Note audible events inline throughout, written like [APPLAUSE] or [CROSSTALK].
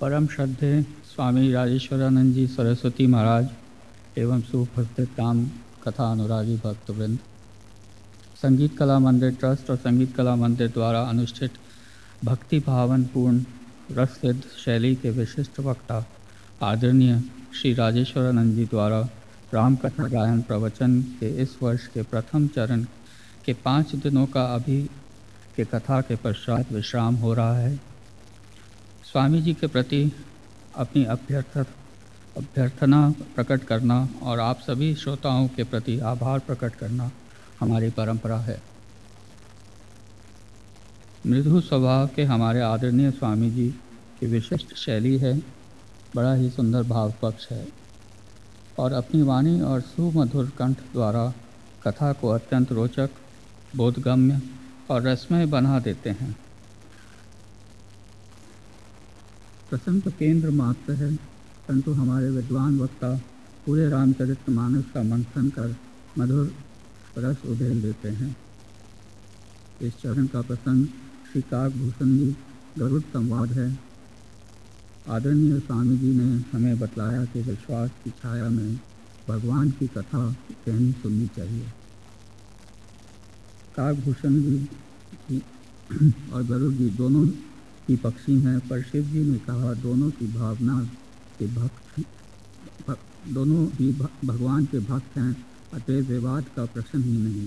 परम श्रद्धे स्वामी राजेश्वरानंद जी सरस्वती महाराज एवं सुप्रसिद्ध राम कथा अनुरागी भक्तवृंद। संगीत कला मंदिर ट्रस्ट और संगीत कला मंदिर द्वारा अनुष्ठित भक्ति भावन पूर्ण रस सिद्ध शैली के विशिष्ट वक्ता आदरणीय श्री राजेश्वरानंद जी द्वारा राम कथा गायन प्रवचन के इस वर्ष के प्रथम चरण के पाँच दिनों का अभी के कथा के पश्चात विश्राम हो रहा है। स्वामी जी के प्रति अपनी अभ्यर्थ अभ्यर्थना प्रकट करना और आप सभी श्रोताओं के प्रति आभार प्रकट करना हमारी परंपरा है। मृदु स्वभाव के हमारे आदरणीय स्वामी जी की विशिष्ट शैली है, बड़ा ही सुंदर भाव पक्ष है और अपनी वाणी और सुमधुर कंठ द्वारा कथा को अत्यंत रोचक, बोधगम्य और रसमय बना देते हैं। प्रसंग केंद्र मात्र है, परंतु हमारे विद्वान वक्ता पूरे रामचरित्र मानस का मंथन कर मधुर रस उधेल देते हैं। इस चरण का प्रसंग श्री काकभूषण जी गरुड़ संवाद है। आदरणीय स्वामी जी ने हमें बतलाया कि विश्वास की छाया में भगवान की कथा कहनी सुननी चाहिए। काकभूषण जी और गरुड़ जी दोनों की पक्षी हैं, पर शिव जी ने कहा, दोनों की भावना के भक्त दोनों ही भगवान के भक्त हैं अतः विवाद का प्रश्न ही नहीं।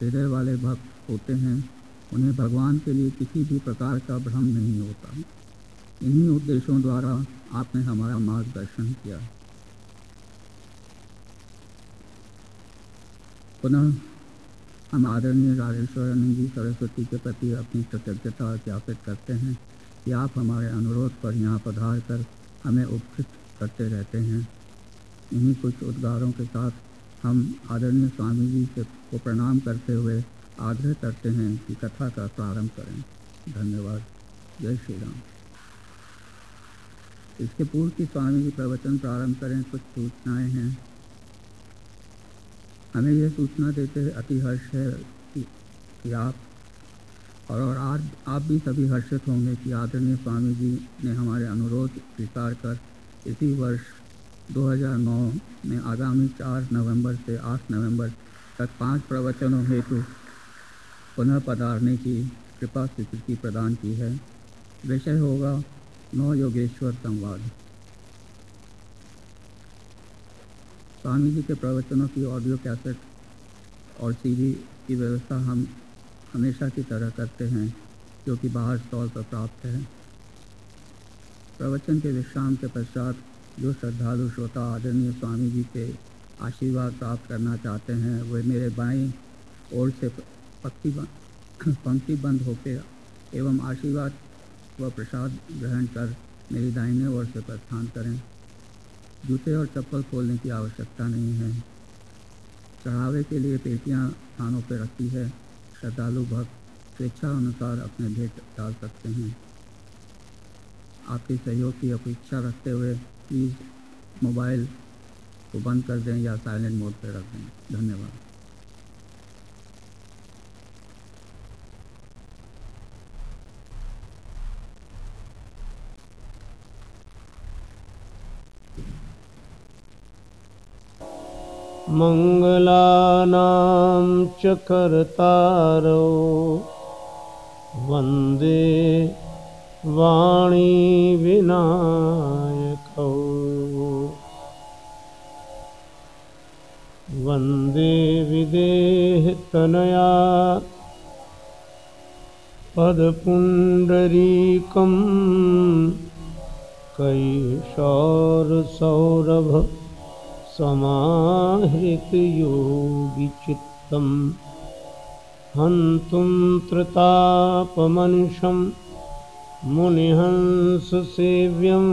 हृदय वाले भक्त होते हैं, उन्हें भगवान के लिए किसी भी प्रकार का भ्रम नहीं होता। इन्हीं उद्देश्यों द्वारा आपने हमारा मार्गदर्शन किया। पुनः हम आदरणीय राजेश्वरानंद जी सरस्वती के प्रति अपनी कृतज्ञता ज्ञापित करते हैं कि आप हमारे अनुरोध पर यहाँ पधार कर हमें उपकृत करते रहते हैं। इन्हीं कुछ उद्गारों के साथ हम आदरणीय स्वामी जी से को प्रणाम करते हुए आग्रह करते हैं कि कथा का प्रारंभ करें। धन्यवाद। जय श्री राम। इसके पूर्व की स्वामी जी प्रवचन प्रारंभ करें, कुछ सूचनाएँ हैं। हमें यह सूचना देते हैं अति हर्ष है कि, कि आप और, और आज आप भी सभी हर्षित होंगे कि आदरणीय स्वामी जी ने हमारे अनुरोध स्वीकार कर इसी वर्ष 2009 में आगामी 4 नवंबर से 8 नवंबर तक पाँच प्रवचनों हेतु पुनः पधारने की कृपा स्वीकृति प्रदान की है। विषय होगा नौ योगेश्वर संवाद। स्वामी जी के प्रवचनों की ऑडियो कैसेट और सीडी की व्यवस्था हम हमेशा की तरह करते हैं, जो कि बाहर स्टॉल पर प्राप्त है। प्रवचन के विश्राम के पश्चात जो श्रद्धालु, श्रोता, आदरणीय स्वामी जी के आशीर्वाद प्राप्त करना चाहते हैं, वे मेरे बाएँ ओर से पक्ति पंक्ति बंद होकर एवं आशीर्वाद व प्रसाद ग्रहण कर मेरी दाहिने ओर से प्रस्थान करें। जूते और चप्पल खोलने की आवश्यकता नहीं है। चढ़ावे के लिए पेटियाँ स्थानों पर रखी है। श्रद्धालु भक्त स्वेच्छा अनुसार अपने भेंट डाल सकते हैं। आपके सहयोग की अपेक्षा रखते हुए प्लीज़ मोबाइल को बंद कर दें या साइलेंट मोड पर रख दें। धन्यवाद। मङ्गलानां च कर्तारो। वन्दे वाणीविनायकौ। वन्दे विदेहतनया पदपुण्डरीकं कैशोरसौरभ समाहृतयोगिचित्तं हन्तुं तृतापमनुषं मुनिहंससेव्यं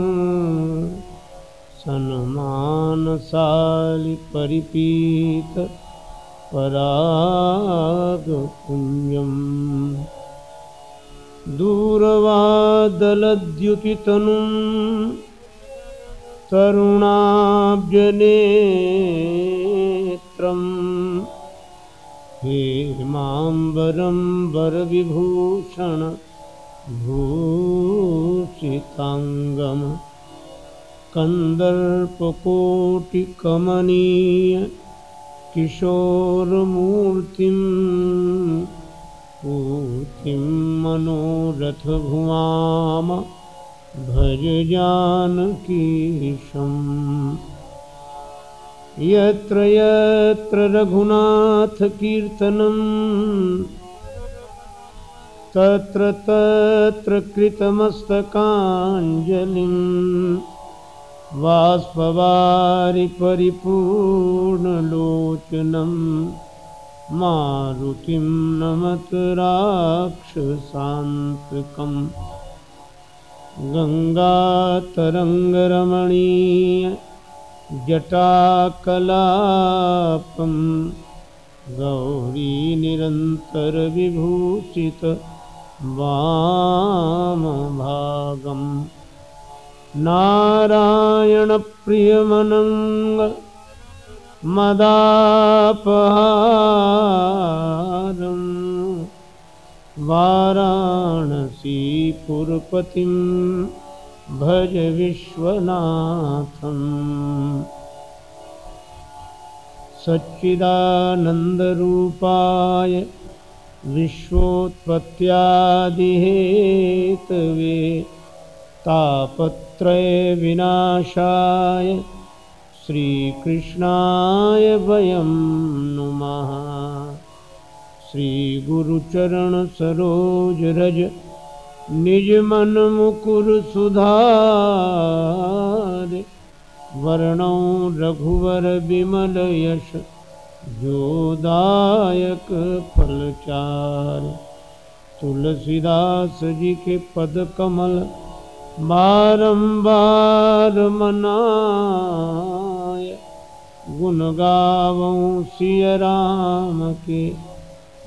सन्मानसालिपरिपीतपरागपुञ्जम् दूरवादलद्युतितनुम् तरुणाब्जनेत्रं हेमाम्बरं वरविभूषण भूषिताङ्गं कन्दर्पकोटिकमनीय किशोरमूर्तिं पूर्तिं मनोरथभुवाम भज जानकीशम् यत्र यत्र रघुनाथकीर्तनम् तत्र तत्र कृतमस्तकाञ्जलिम्। बाष्पवारि परिपूर्णलोचनं मारुतिं नमत राक्षसान्त्रिकम् गङ्गातरङ्गरमणीयजटाकलापं गौरीनिरन्तरविभूषित वामभागं। नारायणप्रियमनङ्ग मदापहारम् वाराणसीपुरपतिं भज विश्वनाथम्। सच्चिदानन्दरूपाय विश्वोत्पत्त्यादिहेतवे तापत्रयविनाशाय श्रीकृष्णाय वयं नुमः श्रीगुरुचरणसरोजरज निजमनमुकुर सुधार। वर्णौ रघुवर विमल यश जोदायक फलचार तुलसीदास जी के पद कमल, बारंबार मनाय गुण गावों सिय राम के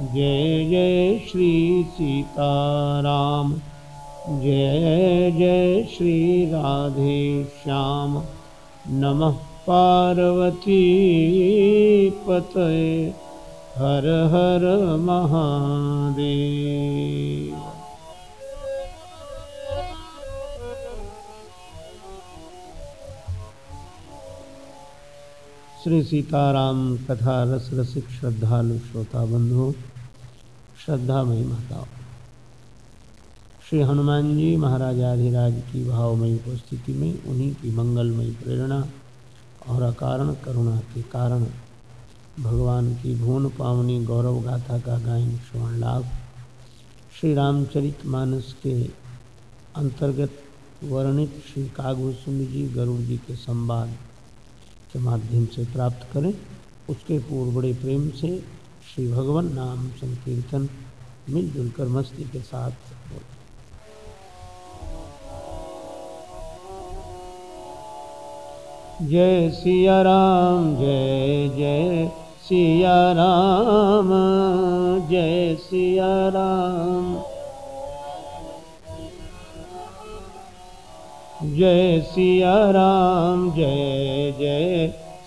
जय जय श्री सीताराम। जय जय श्री राधे श्याम। नमः पार्वती पतये। हर हर महादेव। श्री सीताराम कथा रस रसिक श्रद्धालु श्रोता बंधु श्रद्धामयी माताओं श्री हनुमान जी महाराजाधिराज की भावमयी उपस्थिति में उन्हीं की मंगलमयी प्रेरणा और अकारण करुणा के कारण भगवान की भुवन पावनी गौरव गाथा का गायन श्रवण लाभ श्री रामचरित मानस के अंतर्गत वर्णित श्री कागभूषुंड जी गरुड़ जी के संवाद के माध्यम से प्राप्त करें। उसके पूर्व बड़े प्रेम से श्री भगवान नाम संकीर्तन मिलजुल कर मस्ती के साथ जय सिया राम, जय जय सिया राम, जय सिया राम। जय सिया राम, जय जय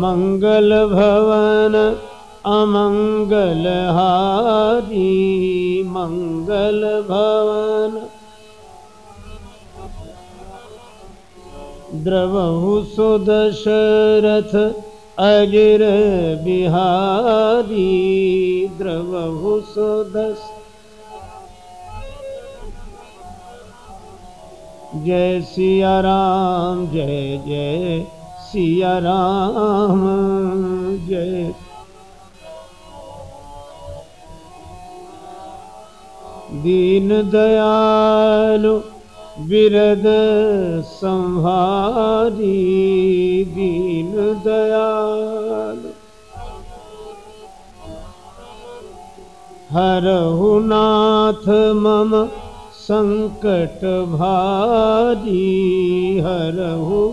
मंगल भवन अमंगल हारी मंगल भवन द्रवहु सुदशरथ अजर बिहारी। द्रवहु सुदश जय सिया राम जय जय सिया राम, जय। दीन दयालु बिरद संहारी, दीन दयालु। हरहु नाथ मम संकट भारी, हरहु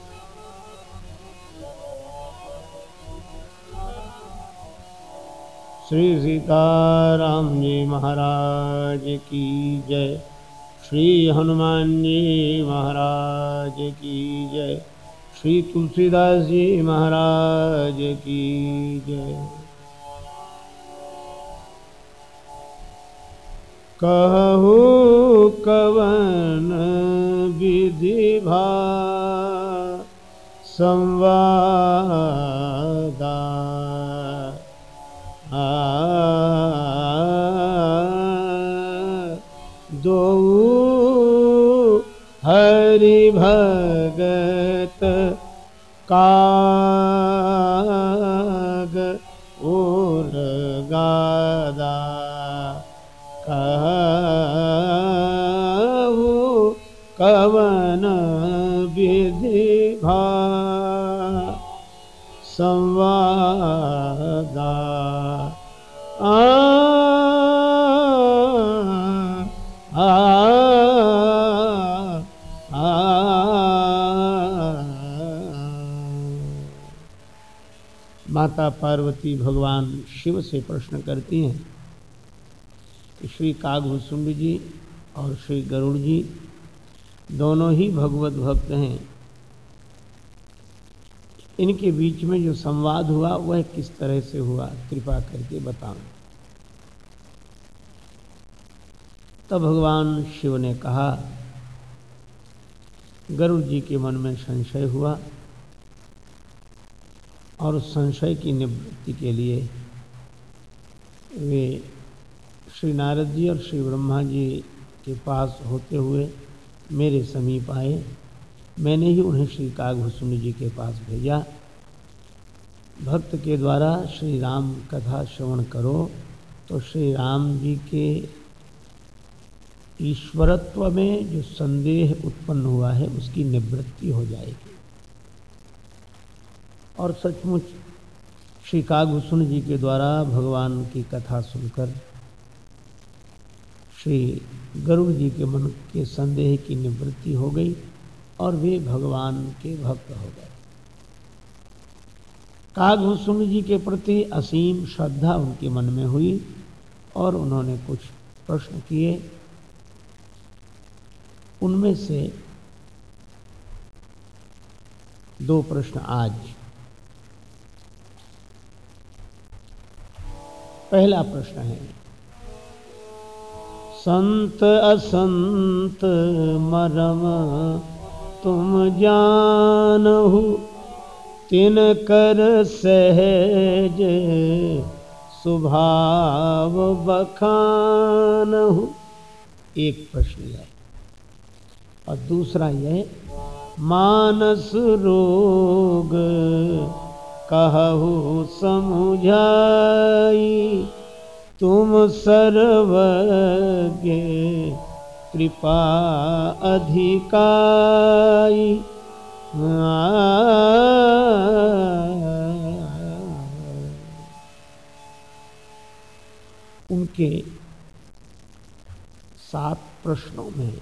श्री सीताराम जी महाराज की जय। श्री हनुमान जी महाराज की जय। श्री तुलसीदास जी महाराज की जय। कहु कवन विधि भा संवादा दो हरि भगत काग और गादा कवन विधि भा संवादा माता पार्वती भगवान शिव से प्रश्न करती हैं कि श्री कागभूषुंड जी और श्री गरुड़ जी दोनों ही भगवत भक्त हैं। इनके बीच में जो संवाद हुआ, वह किस तरह से हुआ? कृपा करके बताओ। तब भगवान शिव ने कहा, गरुड़ जी के मन में संशय हुआ और संशय की निवृत्ति के लिए वे श्री नारद जी और श्री ब्रह्मा जी के पास होते हुए मेरे समीप आए। मैंने ही उन्हें श्री कागभूषुंड जी के पास भेजा। भक्त के द्वारा श्री राम कथा श्रवण करो तो श्री राम जी के ईश्वरत्व में जो संदेह उत्पन्न हुआ है, उसकी निवृत्ति हो जाएगी। और सचमुच श्री कागभूषुण जी के द्वारा भगवान की कथा सुनकर श्री गरुड़ जी के मन के संदेह की निवृत्ति हो गई और वे भगवान के भक्त हो गए। कागभूषुण जी के प्रति असीम श्रद्धा उनके मन में हुई और उन्होंने कुछ प्रश्न किए। उनमें से दो प्रश्न आज पहला प्रश्न है। संत असंत मरम, तुम जानहु, तिन कर सहज स्वभाव बखान हो एक प्रश्न है। और दूसरा यह मानस रोग कहु, समुझाई तुम सर्वज्ञ, कृपा अधिकाई। उनके सात प्रश्नों में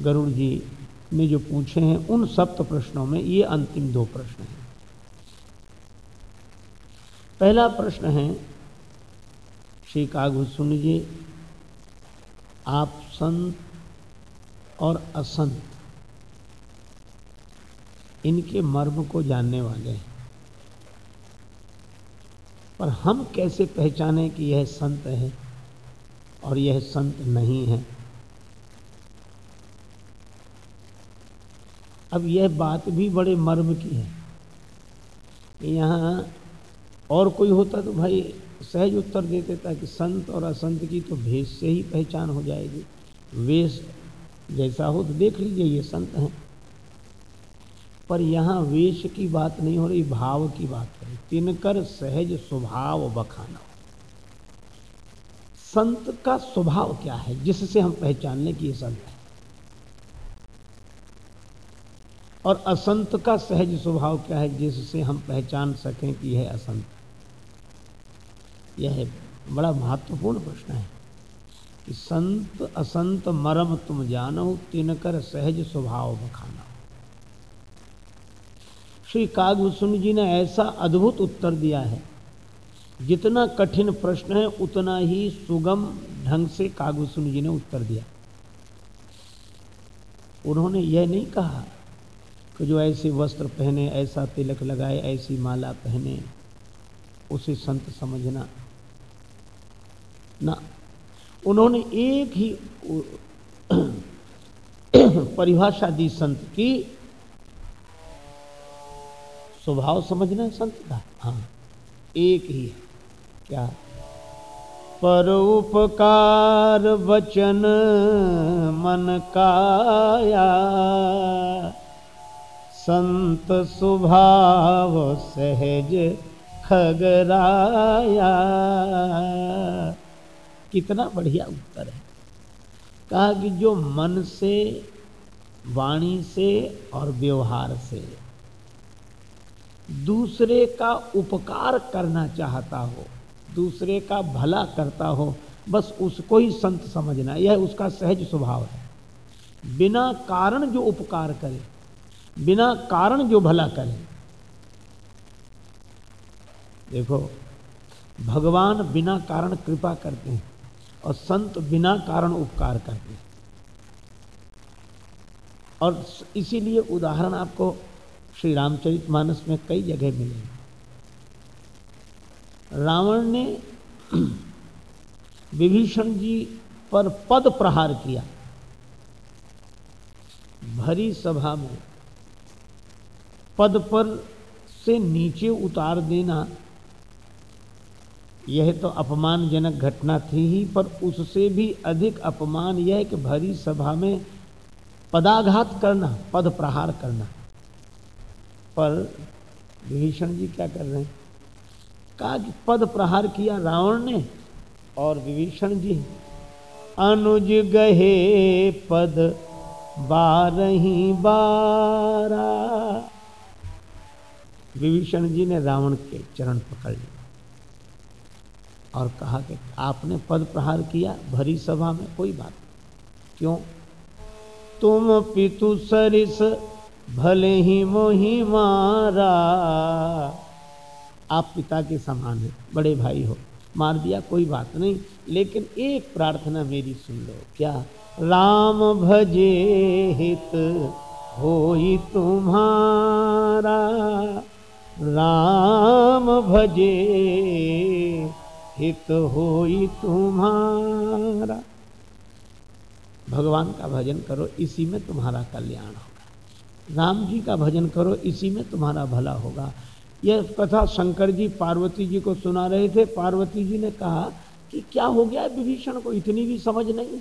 गरुड़ जी ने जो पूछे हैं, उन सप्त प्रश्नों में ये अंतिम दो प्रश्न हैं। पहला प्रश्न है, श्री काघु सुन जी आप संत और असंत, इनके मर्म को जानने वाले हैं। पर हम कैसे पहचाने कि यह संत है और यह संत नहीं है? अब यह बात भी बड़े मर्म की है। यहाँ और कोई होता तो भाई सहज उत्तर दे देता कि संत और असंत की तो भेष से ही पहचान हो जाएगी। वेश जैसा हो तो देख लीजिए, ये संत हैं। पर यहाँ वेश की बात नहीं हो रही, भाव की बात हो रही। तिनकर सहज स्वभाव बखाना। संत का स्वभाव क्या है? जिससे हम पहचान लें कि ये संत है। और असंत का सहज स्वभाव क्या है? जिससे हम पहचान सकें कि यह असंत यह बड़ा महत्वपूर्ण प्रश्न है कि संत असंत मरम तुम जानो तिनकर सहज स्वभाव बखाना। श्री कागभूषण जी ने ऐसा अद्भुत उत्तर दिया है, जितना कठिन प्रश्न है, उतना ही सुगम ढंग से कागभूषण जी ने उत्तर दिया। उन्होंने यह नहीं कहा कि जो ऐसे वस्त्र पहने, ऐसा तिलक लगाए, ऐसी माला पहने उसे संत समझना। ना, उन्होंने एक ही [CLEARS THROAT] परिभाषा दी संत की। स्वभाव समझना संत का? हाँ एक ही है। क्या? पर उपकार वचन मन काया संत स्वभाव सहज खगराया। कितना बढ़िया उत्तर है। कहा कि जो मन से, वाणी से और व्यवहार से दूसरे का उपकार करना चाहता हो, दूसरे का भला करता हो, बस उसको ही संत समझना यह उसका सहज स्वभाव है। बिना कारण जो उपकार करे, बिना कारण जो भला करे देखो, भगवान बिना कारण कृपा करते हैं और संत बिना कारण उपकार करते हैं। और इसीलिए उदाहरण आपको श्री रामचरित मानस में कई जगह मिले रावण ने [CLEARS THROAT] विभीषण जी पर पद प्रहार किया। भरी सभा में पद पर से नीचे उतार देना यह तो अपमानजनक घटना थी ही, पर उससे भी अधिक अपमान यह कि भरी सभा में पदाघात करना, पद प्रहार करना। पर विभीषण जी क्या कर रहे हैं? कहा कि पद प्रहार किया रावण ने, और विभीषण जी, अनुज गहे पद बारही बारा। विभीषण जी ने रावण के चरण पकड़ लिए। और कहा कि आपने पद प्रहार किया, भरी सभा में कोई बात क्यों? तुम पितु सरिस, भले ही मोही मारा। आप पिता के समान हैं, बड़े भाई हो, मार दिया कोई बात नहीं, लेकिन एक प्रार्थना मेरी सुन लो। क्या? राम भजे हित हो ही तुम्हारा। राम भजे हित होई तुम्हारा। भगवान का भजन करो, इसी में तुम्हारा कल्याण होगा। राम जी का भजन करो, इसी में तुम्हारा भला होगा। यह कथा शंकर जी, पार्वती जी को सुना रहे थे। पार्वती जी ने कहा कि क्या हो गया विभीषण को, इतनी भी समझ नहीं?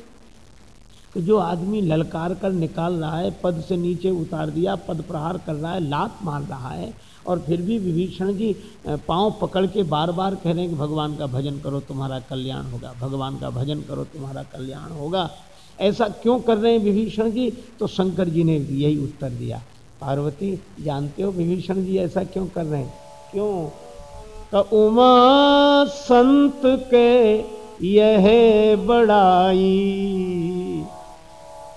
कि जो आदमी ललकार कर निकाल रहा है, पद से नीचे उतार दिया, पद प्रहार कर रहा है, लात मार रहा है और फिर भी विभीषण जी पाँव पकड़ के बार बार कह रहे हैं कि भगवान का भजन करो, तुम्हारा कल्याण होगा, भगवान का भजन करो, तुम्हारा कल्याण होगा। ऐसा क्यों कर रहे हैं विभीषण जी? तो शंकर जी ने यही उत्तर दिया। पार्वती, जानते हो विभीषण जी ऐसा क्यों कर रहे हैं? क्यों? तो उमा संत के यह बड़ाई,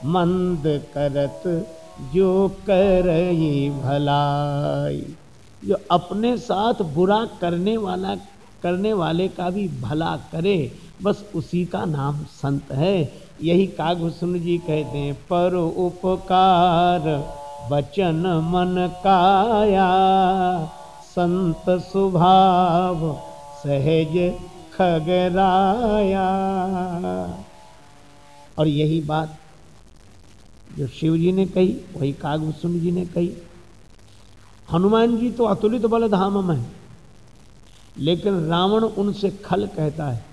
मंद करत जो कर भलाई। जो अपने साथ बुरा करने वाला, करने वाले का भी भला करे, बस उसी का नाम संत है। यही कागभूषण जी कहते हैं, पर उपकार वचन मन काया, संत स्वभाव सहज खगराया। और यही बात जो शिव जी ने कही, वही कागभूषण जी ने कही। हनुमान जी तो अतुलित बल धाम में लेकिन रावण उनसे खल कहता है।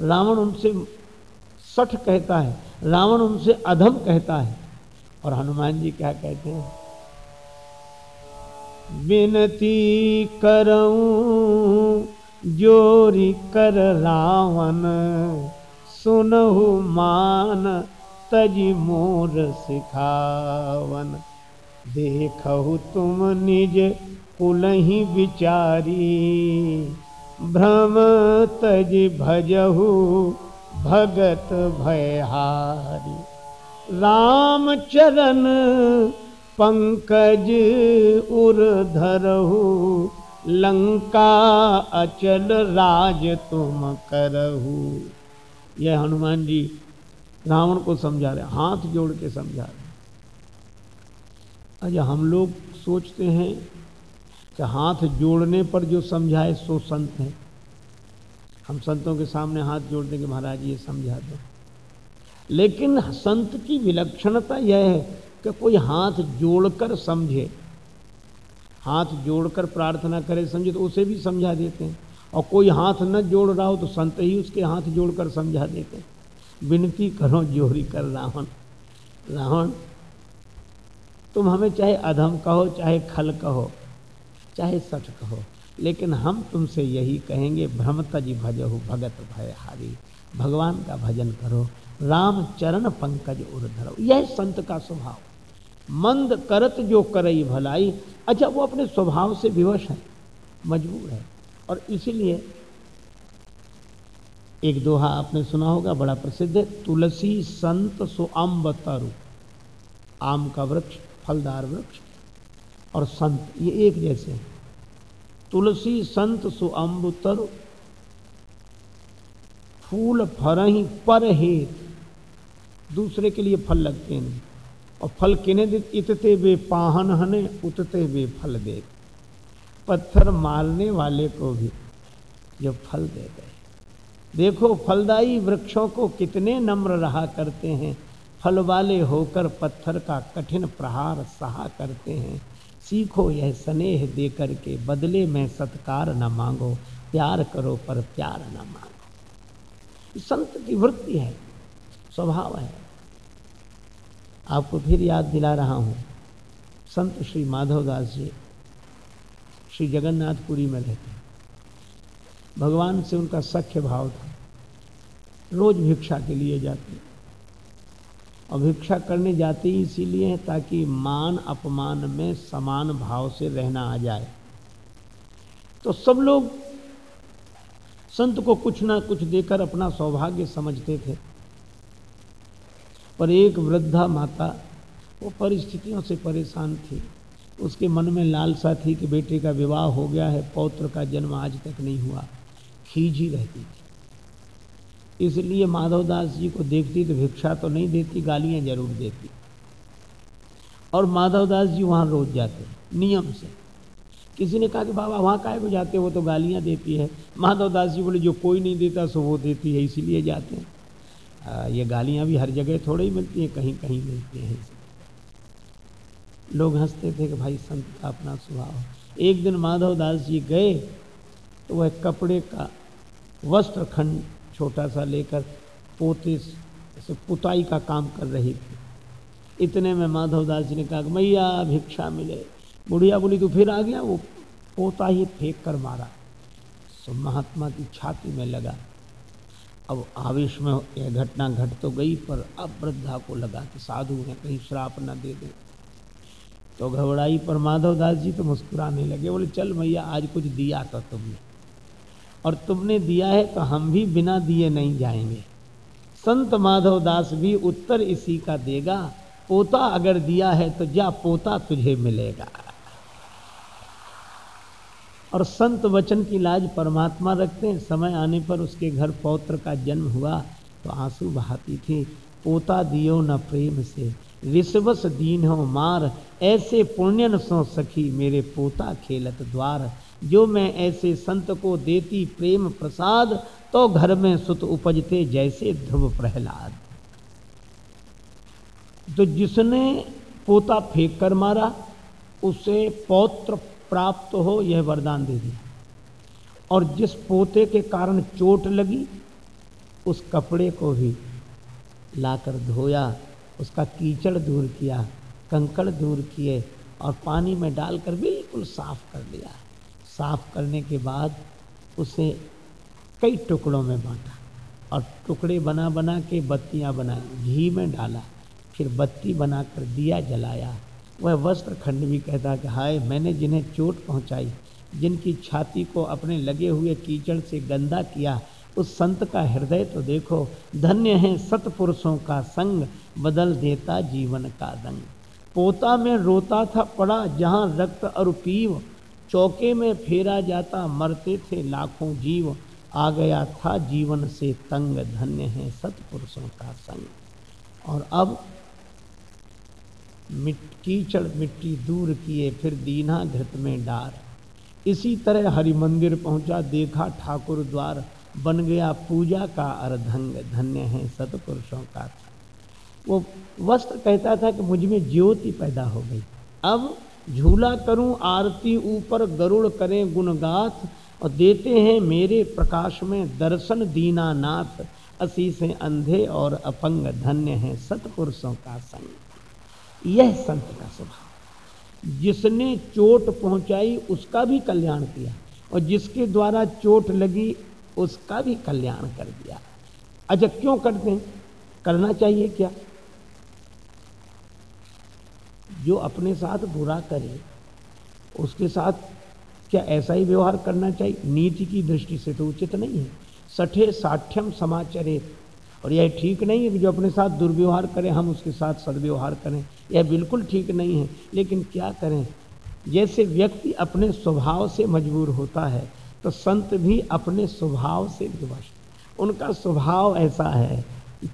रावण उनसे सठ कहता है। रावण उनसे अधम कहता है। और हनुमान जी क्या कहते हैं? विनती करूँ जोरी कर रावण, सुनहु मान तजी मोर सिखावन। देखहु तुम निज कुलही विचारी। भ्रम तज भजहु भगत भयहारी। राम चरण पंकज उर धरहु, लंका अचल राज तुम करहु। यह हनुमान जी रावण को समझा रहे हाथ जोड़ के समझा रहे अच्छा हम लोग सोचते हैं कि हाथ जोड़ने पर जो समझाए, सो संत है। हम संतों के सामने हाथ जोड़ देंगे महाराज ये समझा दो। लेकिन संत की विलक्षणता यह है कि कोई हाथ जोड़कर समझे। हाथ जोड़कर प्रार्थना करे, समझे तो उसे भी समझा देते हैं। और कोई हाथ न जोड़ रहा हो तो संत ही उसके हाथ जोड़कर समझा देते हैं। विनती करो जोरी कर रावण। रावण तुम हमें चाहे अधम कहो, चाहे खल कहो, चाहे सठ कहो, लेकिन हम तुमसे यही कहेंगे भ्रमतज भजहु भगत भय हारी। भगवान का भजन करो, राम चरण पंकज उर्धर यह संत का स्वभाव। मंद करत जो करई भलाई। अच्छा वो अपने स्वभाव से विवश है, मजबूर है, और इसीलिए एक दोहा आपने सुना होगा, बड़ा प्रसिद्ध है तुलसी संत सो अम्ब तरु आम का वृक्ष। फलदार वृक्ष और संत, ये एक जैसे हैं। तुलसी, संत सु अम्बुतर फूल फरही पर हेत दूसरे के लिए फल लगते नहीं। और फल किने दे, इतते वे पाहन हने, उतते वे फल दे। पत्थर मारने वाले को भी जो फल दे गए। देखो फलदायी वृक्षों को कितने नम्र रहा करते हैं। फल वाले होकर पत्थर का कठिन प्रहार सहा करते हैं। सीखो यह स्नेह दे करके बदले में सत्कार न मांगो, प्यार करो पर प्यार न मांगो। संत की वृत्ति है, स्वभाव है। आपको फिर याद दिला रहा हूँ, संत श्री माधवदास जी, श्री जगन्नाथपुरी में रहते भगवान से उनका सख्य भाव था, रोज भिक्षा के लिए जाते और भिक्षा करने जाते ही इसीलिए है ताकि मान अपमान में समान भाव से रहना आ जाए। तो सब लोग संत को कुछ ना कुछ देकर अपना सौभाग्य समझते थे। पर एक वृद्धा माता, वो परिस्थितियों से परेशान थी। उसके मन में लालसा थी कि बेटे का विवाह हो गया है, पौत्र का जन्म आज तक नहीं हुआ। ही रहती थी। इसलिए माधवदास जी को देखती तो भिक्षा तो नहीं देती, गालियाँ ज़रूर देती। और माधवदास जी वहाँ रोज जाते नियम से। किसी ने कहा कि बाबा वहाँ काय को जाते वो तो गालियाँ देती है। माधव दास जी बोले, जो कोई नहीं देता, सो वो देती है, इसीलिए जाते हैं। ये गालियाँ भी हर जगह थोड़ी ही मिलती हैं, कहीं कहीं मिलती हैं। लोग हँसते थे कि भाई संत का अपना स्वभाव एक दिन माधव दास जी गए तो वह कपड़े का वस्त्र खंड छोटा सा लेकर पोते से पुताई का काम कर रही थी। इतने में माधव दास जी ने कहा मैया, भिक्षा मिले। बुढ़िया बोली तो फिर आ गया? वो पोता ही फेंक कर मारा। सो महात्मा की छाती में लगा। अब आवेश में यह घटना घट तो गई, पर अब वृद्धा को लगा कि साधु ने कहीं श्राप न दे दे। तो घबराई पर माधव दास जी तो मुस्कुराने लगे। बोले, चल मैया, आज कुछ दिया था तुमने। और तुमने दिया है तो हम भी बिना दिए नहीं जाएँगे। संत माधव दास भी उत्तर इसी का देगा, पोता अगर दिया है तो जा पोता तुझे मिलेगा। और संत वचन की लाज परमात्मा रखते हैं। समय आने पर उसके घर पौत्र का जन्म हुआ तो आँसू बहाती थी। पोता दियो न प्रेम से, विश्वस दीन हो मार, ऐसे पुण्यन सो सखी मेरे पोता खेलत द्वार। जो मैं ऐसे संत को देती प्रेम प्रसाद तो घर में सुत उपजते जैसे ध्रुव प्रहलाद। तो जिसने पोता फेंक कर मारा, उसे पौत्र प्राप्त हो, यह वरदान दे दिया। और जिस पोते के कारण चोट लगी, उस कपड़े को भी लाकर धोया, उसका कीचड़ दूर किया, कंकड़ दूर किए, और पानी में डालकर बिल्कुल साफ़ कर दिया। साफ़ करने के बाद उसे कई टुकड़ों में बांटा और टुकड़े बना बना के बत्तियाँ बनाई, घी में डाला, फिर बत्ती बनाकर दिया जलाया। वह वस्त्र खंड भी कहता कि, हाय, मैंने जिन्हें चोट पहुंचाई, जिनकी छाती को अपने लगे हुए कीचड़ से गंदा किया, उस संत का हृदय तो देखो, धन्य है सतपुरुषों का संग, बदल देता जीवन का रंग पोता में रोता था पड़ा जहाँ रक्त और पीव चौके में फेरा जाता, मरते थे लाखों जीव। आ गया था जीवन से तंग, धन्य है सतपुरुषों का संग। और अब मिट, कीचड़ मिट्टी दूर किए, फिर दीना घृत में डार। इसी तरह हरि मंदिर पहुँचा, देखा ठाकुर द्वार, बन गया पूजा का अर्धंग, धन्य है सतपुरुषों का वो वस्त्र कहता था कि मुझमें ज्योति पैदा हो गई। अब झूला करूँ, आरती ऊपर गरुड़ करें गुणगाथ, और देते हैं मेरे प्रकाश में दर्शन दीनानाथ। असी से अंधे और अपंग धन्य है सतपुरुषों का संग। यह संत का स्वभाव। जिसने चोट पहुंचाई, उसका भी कल्याण किया, और जिसके द्वारा चोट लगी, उसका भी कल्याण कर दिया। अच्छा क्यों करते हैं? करना चाहिए क्या? जो अपने साथ बुरा करे, उसके साथ क्या ऐसा ही व्यवहार करना चाहिए? नीति की दृष्टि से तो उचित नहीं है। सठे साठ्यम समाचरे। और यह ठीक नहीं है कि जो अपने साथ दुर्व्यवहार करें, हम उसके साथ सदव्यवहार करें। यह बिल्कुल ठीक नहीं है। लेकिन क्या करें? जैसे व्यक्ति अपने स्वभाव से मजबूर होता है तो संत भी अपने स्वभाव से विवश उनका स्वभाव ऐसा है,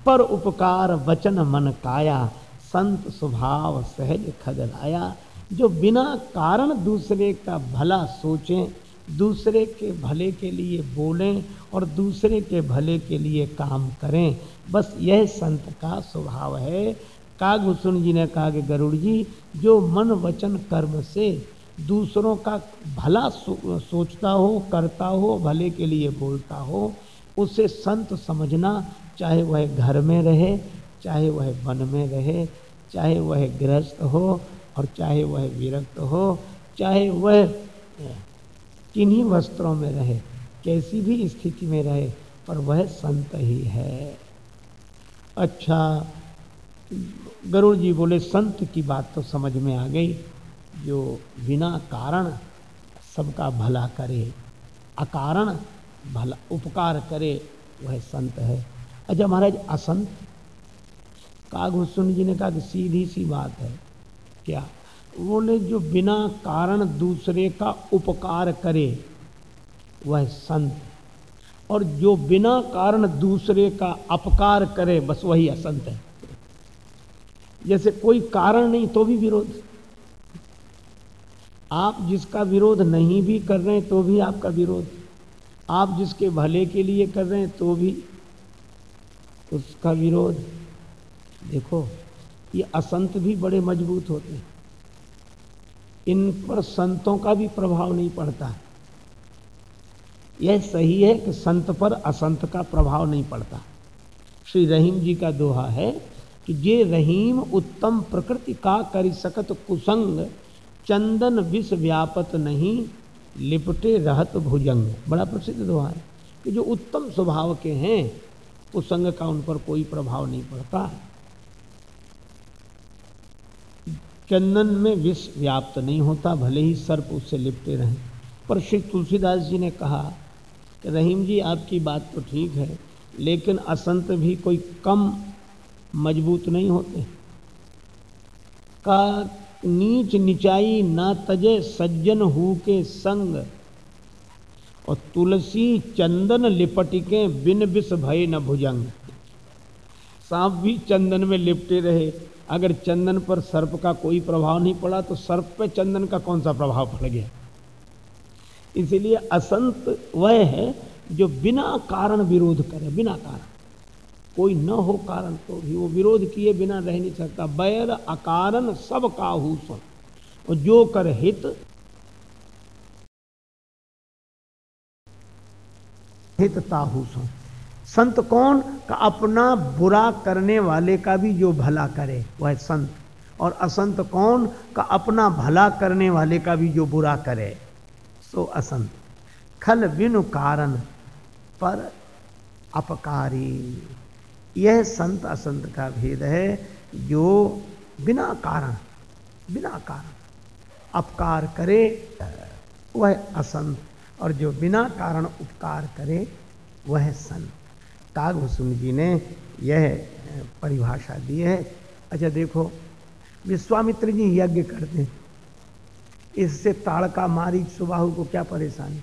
पर उपकार वचन मन काया। संत स्वभाव सहज खगलाया जो बिना कारण दूसरे का भला सोचें दूसरे के भले के लिए बोलें और दूसरे के भले के लिए काम करें। बस यह संत का स्वभाव है। कागभूषण जी ने कहा कि गरुड़ जी जो मन वचन कर्म से दूसरों का भला सो, सोचता हो करता हो भले के लिए बोलता हो उसे संत समझना चाहे वह घर में रहे चाहे वह वन में रहे चाहे वह गृहस्थ हो और चाहे वह विरक्त हो, चाहे वह, किन्हीं वस्त्रों में रहे, कैसी भी स्थिति में रहे, पर वह संत ही है। अच्छा गरुड़ जी बोले, संत की बात तो समझ में आ गई, जो बिना कारण सबका भला करे, अकारण भला उपकार करे, वह संत है। अच्छा महाराज, असंत कागभूषण जी ने कहा कि सीधी सी बात है। क्या? बोले, जो बिना कारण दूसरे का उपकार करे, वह संत और जो बिना कारण दूसरे का अपकार करे, बस वही असंत है। जैसे कोई कारण नहीं तो भी विरोध। आप जिसका विरोध नहीं भी कर रहे हैं तो भी आपका विरोध। आप जिसके भले के लिए कर रहे हैं तो भी उसका विरोध। देखो, ये असंत भी बड़े मज़बूत होते हैं। इन पर संतों का भी प्रभाव नहीं पड़ता है। यह सही है कि संत पर असंत का प्रभाव नहीं पड़ता। श्री रहीम जी का दोहा है कि जे रहीम उत्तम प्रकृति का कर सकत कुसंग, चंदन विष व्यापत नहीं, लिपटे रहत भुजंग। बड़ा प्रसिद्ध दोहा है कि जो उत्तम स्वभाव के हैं, कुसंग का उन पर कोई प्रभाव नहीं पड़ता चंदन में विष व्याप्त नहीं होता, भले ही सर्प उससे लिपटे रहें। पर श्री तुलसीदास जी ने कहा कि रहीम जी, आपकी बात तो ठीक है, लेकिन असंत भी कोई कम मज़बूत नहीं होते। का नीच निचाई ना तजे सज्जन हु के संग, और तुलसी चंदन लिपटिके बिन विष भय न भुजंग। सांप भी चंदन में लिपटे रहे। अगर चंदन पर सर्प का कोई प्रभाव नहीं पड़ा तो सर्प पे चंदन का कौन सा प्रभाव पड़ गया? इसीलिए असंत वह है जो बिना कारण विरोध करे, बिना कारण। कोई न हो कारण तो भी वो विरोध किए बिना रह नहीं सकता। बैर अकारण सब काहू सुन और जो कर हित हित ताहू संत कौन? का अपना बुरा करने वाले का भी जो भला करे, वह संत। और असंत कौन? का अपना भला करने वाले का भी जो बुरा करे, सो असंत। खल बिनु कारण पर अपकारी। यह संत असंत का भेद है, जो बिना कारण बिना कारण अपकार करे, वह असंत। और जो बिना कारण उपकार करे, वह संत। कागभूषण जी ने यह परिभाषा दी है। अच्छा देखो विश्वामित्र जी यज्ञ करते हैं। इससे ताड़का मारी सुबाहु को क्या परेशानी?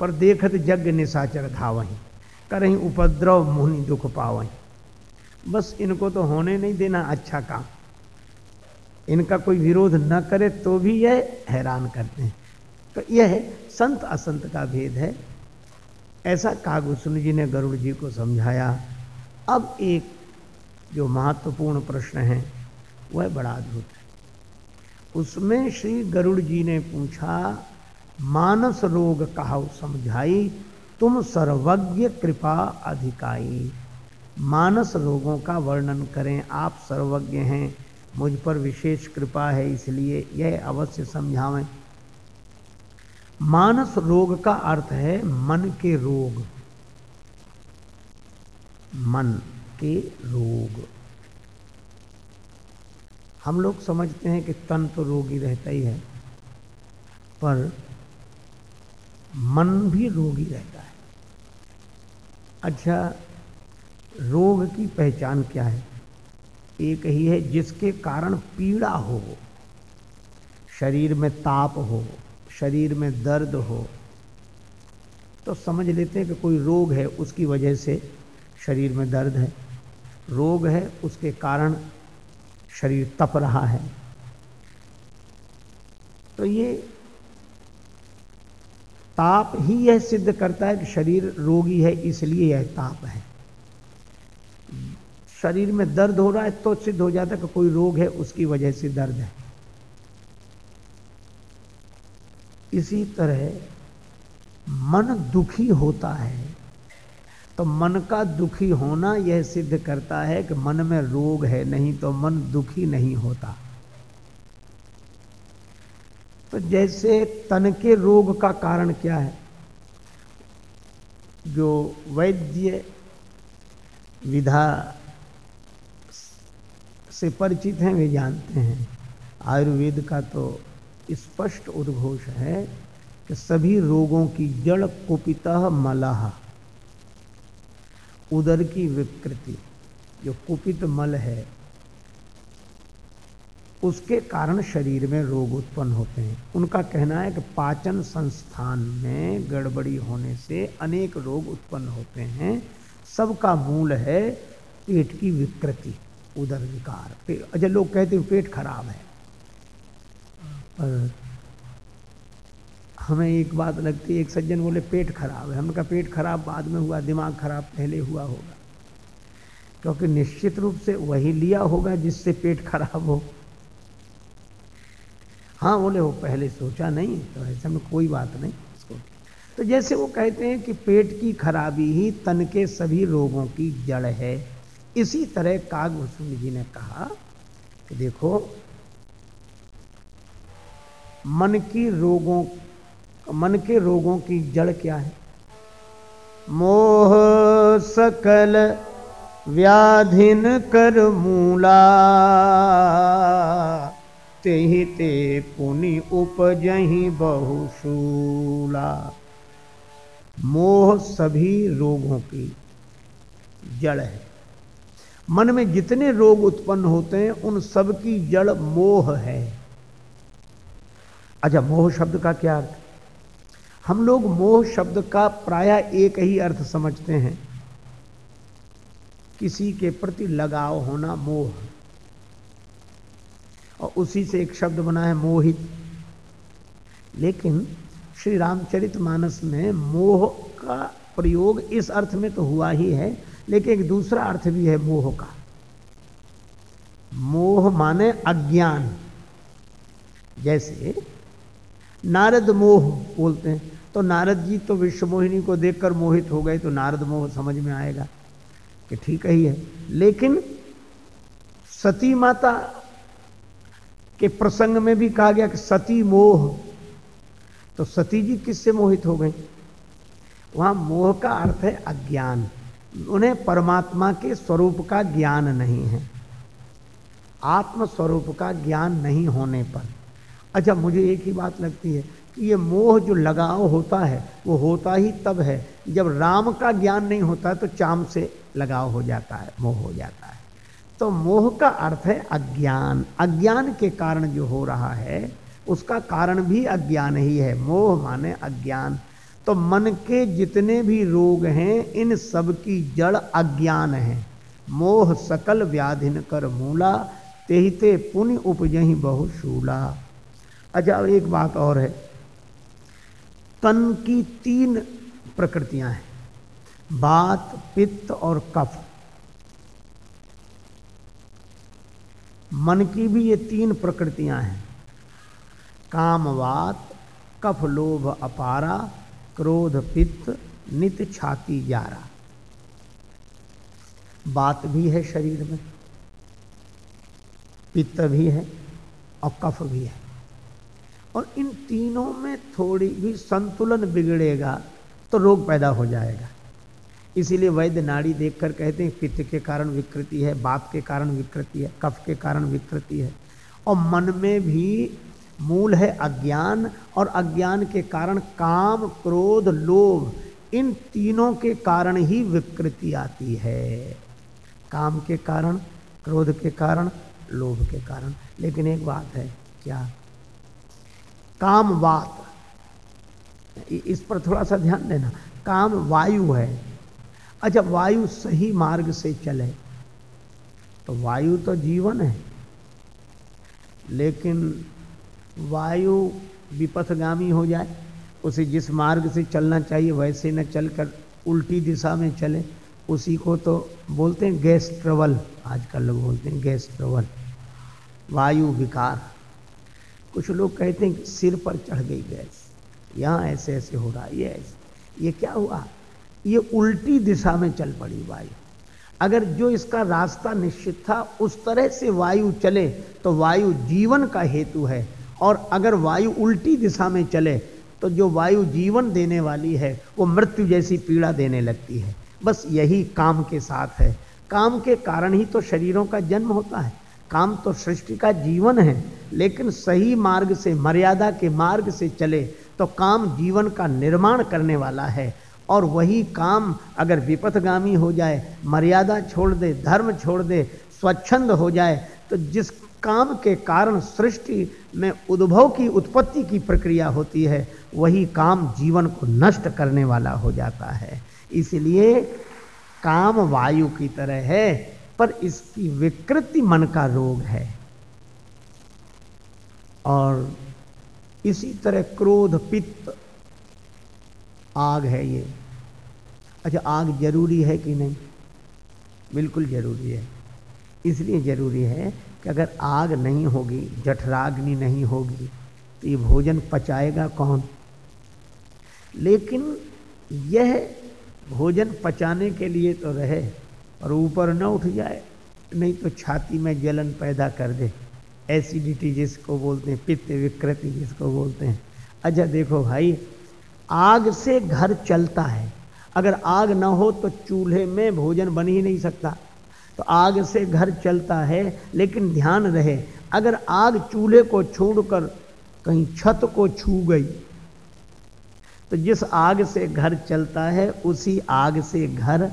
पर देखत यज्ञ निशाचर धावही करही उपद्रव मुनि दुख पावही। बस इनको तो होने नहीं देना अच्छा काम। इनका कोई विरोध न करे तो भी यह हैरान करते हैं। तो यह संत असंत का भेद है। ऐसा कागभूषण जी ने गरुड़ जी को समझाया। अब एक जो महत्वपूर्ण प्रश्न है, वह बड़ा अद्भुत है। उसमें श्री गरुड़ जी ने पूछा, मानस रोग कहा समझाई, तुम सर्वज्ञ कृपा अधिकाई। मानस रोगों का वर्णन करें, आप सर्वज्ञ हैं, मुझ पर विशेष कृपा है, इसलिए यह अवश्य समझावें। मानस रोग का अर्थ है मन के रोग। मन के रोग। हम लोग समझते हैं कि तन तो रोगी रहता ही है, पर मन भी रोगी रहता है। अच्छा रोग की पहचान क्या है? एक ही है, जिसके कारण पीड़ा हो, शरीर में ताप हो शरीर में दर्द हो तो समझ लेते हैं कि कोई रोग है उसकी वजह से शरीर में दर्द है। रोग है उसके कारण शरीर तप रहा है। तो ये ताप ही यह सिद्ध करता है कि शरीर रोगी है, इसलिए यह ताप है। शरीर में दर्द हो रहा है तो सिद्ध हो जाता है कि कोई रोग है उसकी वजह से दर्द है। इसी तरह मन दुखी होता है तो मन का दुखी होना यह सिद्ध करता है कि मन में रोग है, नहीं तो मन दुखी नहीं होता। तो जैसे तन के रोग का कारण क्या है? जो वैद्य विधा से परिचित हैं, वे जानते हैं। आयुर्वेद का तो स्पष्ट उद्घोष है कि सभी रोगों की जड़ कुपित मलह उदर की विकृति, जो कुपित मल है, उसके कारण शरीर में रोग उत्पन्न होते हैं। उनका कहना है कि पाचन संस्थान में गड़बड़ी होने से अनेक रोग उत्पन्न होते हैं। सबका मूल है पेट की विकृति, उदर विकार। अच्छा लोग कहते हैं पेट खराब है। पर हमें एक बात लगती है, एक सज्जन बोले, पेट खराब है। हमने कहा, पेट खराब बाद में हुआ, दिमाग खराब, पहले हुआ होगा। क्योंकि निश्चित रूप से वही लिया होगा जिससे पेट खराब हो। हाँ बोले, वो पहले सोचा नहीं तो ऐसे में कोई बात नहीं। उसको तो जैसे वो कहते हैं कि पेट की खराबी ही तन के सभी रोगों की जड़ है। इसी तरह कागभूषण जी ने कहा कि देखो मन की रोगों, मन के रोगों की जड़ क्या है? मोह सकल व्याधिन कर मूला ते ही ते पुनि उपजही बहुशूला मोह सभी रोगों की जड़ है। मन में जितने रोग उत्पन्न होते हैं, उन सब की जड़ मोह है। अच्छा मोह शब्द का क्या अर्थ? हम लोग मोह शब्द का प्राय एक ही अर्थ समझते हैं। किसी के प्रति लगाव होना मोह और उसी से एक शब्द बना है मोहित। लेकिन श्री रामचरित मानस में मोह का प्रयोग इस अर्थ में तो हुआ ही है, लेकिन एक दूसरा अर्थ भी है मोह का। मोह माने अज्ञान। जैसे नारद मोह बोलते हैं। तो नारद जी तो विश्व मोहिनी को देखकर मोहित हो गए तो नारद मोह समझ में आएगा कि ठीक ही है। लेकिन सती माता के प्रसंग में भी कहा गया कि सती मोह तो सती जी किससे मोहित हो गई वहाँ मोह का अर्थ है अज्ञान। उन्हें परमात्मा के स्वरूप का ज्ञान नहीं है। आत्म स्वरूप का ज्ञान नहीं होने पर। अच्छा मुझे एक ही बात लगती है कि ये मोह जो लगाव होता है, वो होता ही तब है जब राम का ज्ञान नहीं होता तो चाम से लगाव हो जाता है, मोह हो जाता है। तो मोह का अर्थ है अज्ञान। अज्ञान के कारण जो हो रहा है, उसका कारण भी अज्ञान ही है। मोह माने अज्ञान। तो मन के जितने भी रोग हैं, इन सब की जड़ अज्ञान है। मोह सकल व्याधिन कर मूला, तेहिते पुण्य उपजही बहुशूला अच्छा एक बात और है। तन की तीन प्रकृतियाँ हैं। बात, पित्त और कफ। मन की भी ये तीन प्रकृतियाँ हैं। काम कामवात, कफ, लोभ, अपारा, क्रोध, पित्त, नित, छाती जारा बात भी है शरीर में। पित्त भी है और कफ भी है। और इन तीनों में थोड़ी भी संतुलन बिगड़ेगा तो रोग पैदा हो जाएगा। इसीलिए वैद्य नाड़ी देखकर कहते हैं, पित्त के कारण विकृति है बात के कारण विकृति है, कफ के कारण विकृति है। और मन में भी मूल है अज्ञान, और अज्ञान के कारण काम, क्रोध, लोभ, इन तीनों के कारण ही विकृति आती है। काम के कारण, क्रोध के कारण, लोभ के कारण। लेकिन एक बात है, क्या काम वात इस पर थोड़ा सा ध्यान देना। काम वायु है। अच्छा वायु सही मार्ग से चले। तो वायु तो जीवन है। लेकिन वायु विपथगामी हो जाए, उसे जिस मार्ग से चलना चाहिए, वैसे न चलकर उल्टी दिशा में चले, उसी को तो बोलते हैं गैस ट्रवल। आजकल लोग बोलते हैं गैस ट्रवल। वायु विकार। कुछ लोग कहते हैं कि सिर पर चढ़ गई गैस। यहाँ ऐसे ऐसे हो रहा है, ये ऐसे। ये क्या हुआ? ये उल्टी दिशा में चल पड़ी वायु। अगर जो इसका रास्ता निश्चित था, उस तरह से वायु चले तो वायु जीवन का हेतु है। और अगर वायु उल्टी दिशा में चले तो जो वायु जीवन देने वाली है, वो मृत्यु जैसी पीड़ा देने लगती है। बस यही काम के साथ है। काम के कारण ही तो शरीरों का जन्म होता है। काम तो सृष्टि का जीवन है, लेकिन सही मार्ग से, मर्यादा के मार्ग से चले तो काम जीवन का निर्माण करने वाला है। और वही काम अगर विपथगामी हो जाए, मर्यादा छोड़ दे, धर्म छोड़ दे, स्वच्छंद हो जाए तो जिस काम के कारण सृष्टि में उद्भव की, उत्पत्ति की प्रक्रिया होती है, वही काम जीवन को नष्ट करने वाला हो जाता है। इसलिए काम वायु की तरह है। पर इसकी विकृति मन का रोग है। और इसी तरह क्रोध, पित्त, आग है ये। अच्छा आग ज़रूरी है कि नहीं? बिल्कुल ज़रूरी है। इसलिए ज़रूरी है कि अगर आग नहीं होगी, जठराग्नि नहीं होगी तो ये भोजन पचाएगा कौन? लेकिन यह भोजन पचाने के लिए तो रहे। और ऊपर न उठ जाए, नहीं तो छाती में जलन पैदा कर दे। एसिडिटी जिसको बोलते हैं, पित्त विकृति जिसको बोलते हैं। अच्छा देखो भाई, आग से घर चलता है। अगर आग ना हो तो चूल्हे में भोजन बन ही नहीं सकता। तो आग से घर चलता है, लेकिन ध्यान रहे, अगर आग चूल्हे को छोड़कर कहीं छत को छू गई तो जिस आग से घर चलता है, उसी आग से घर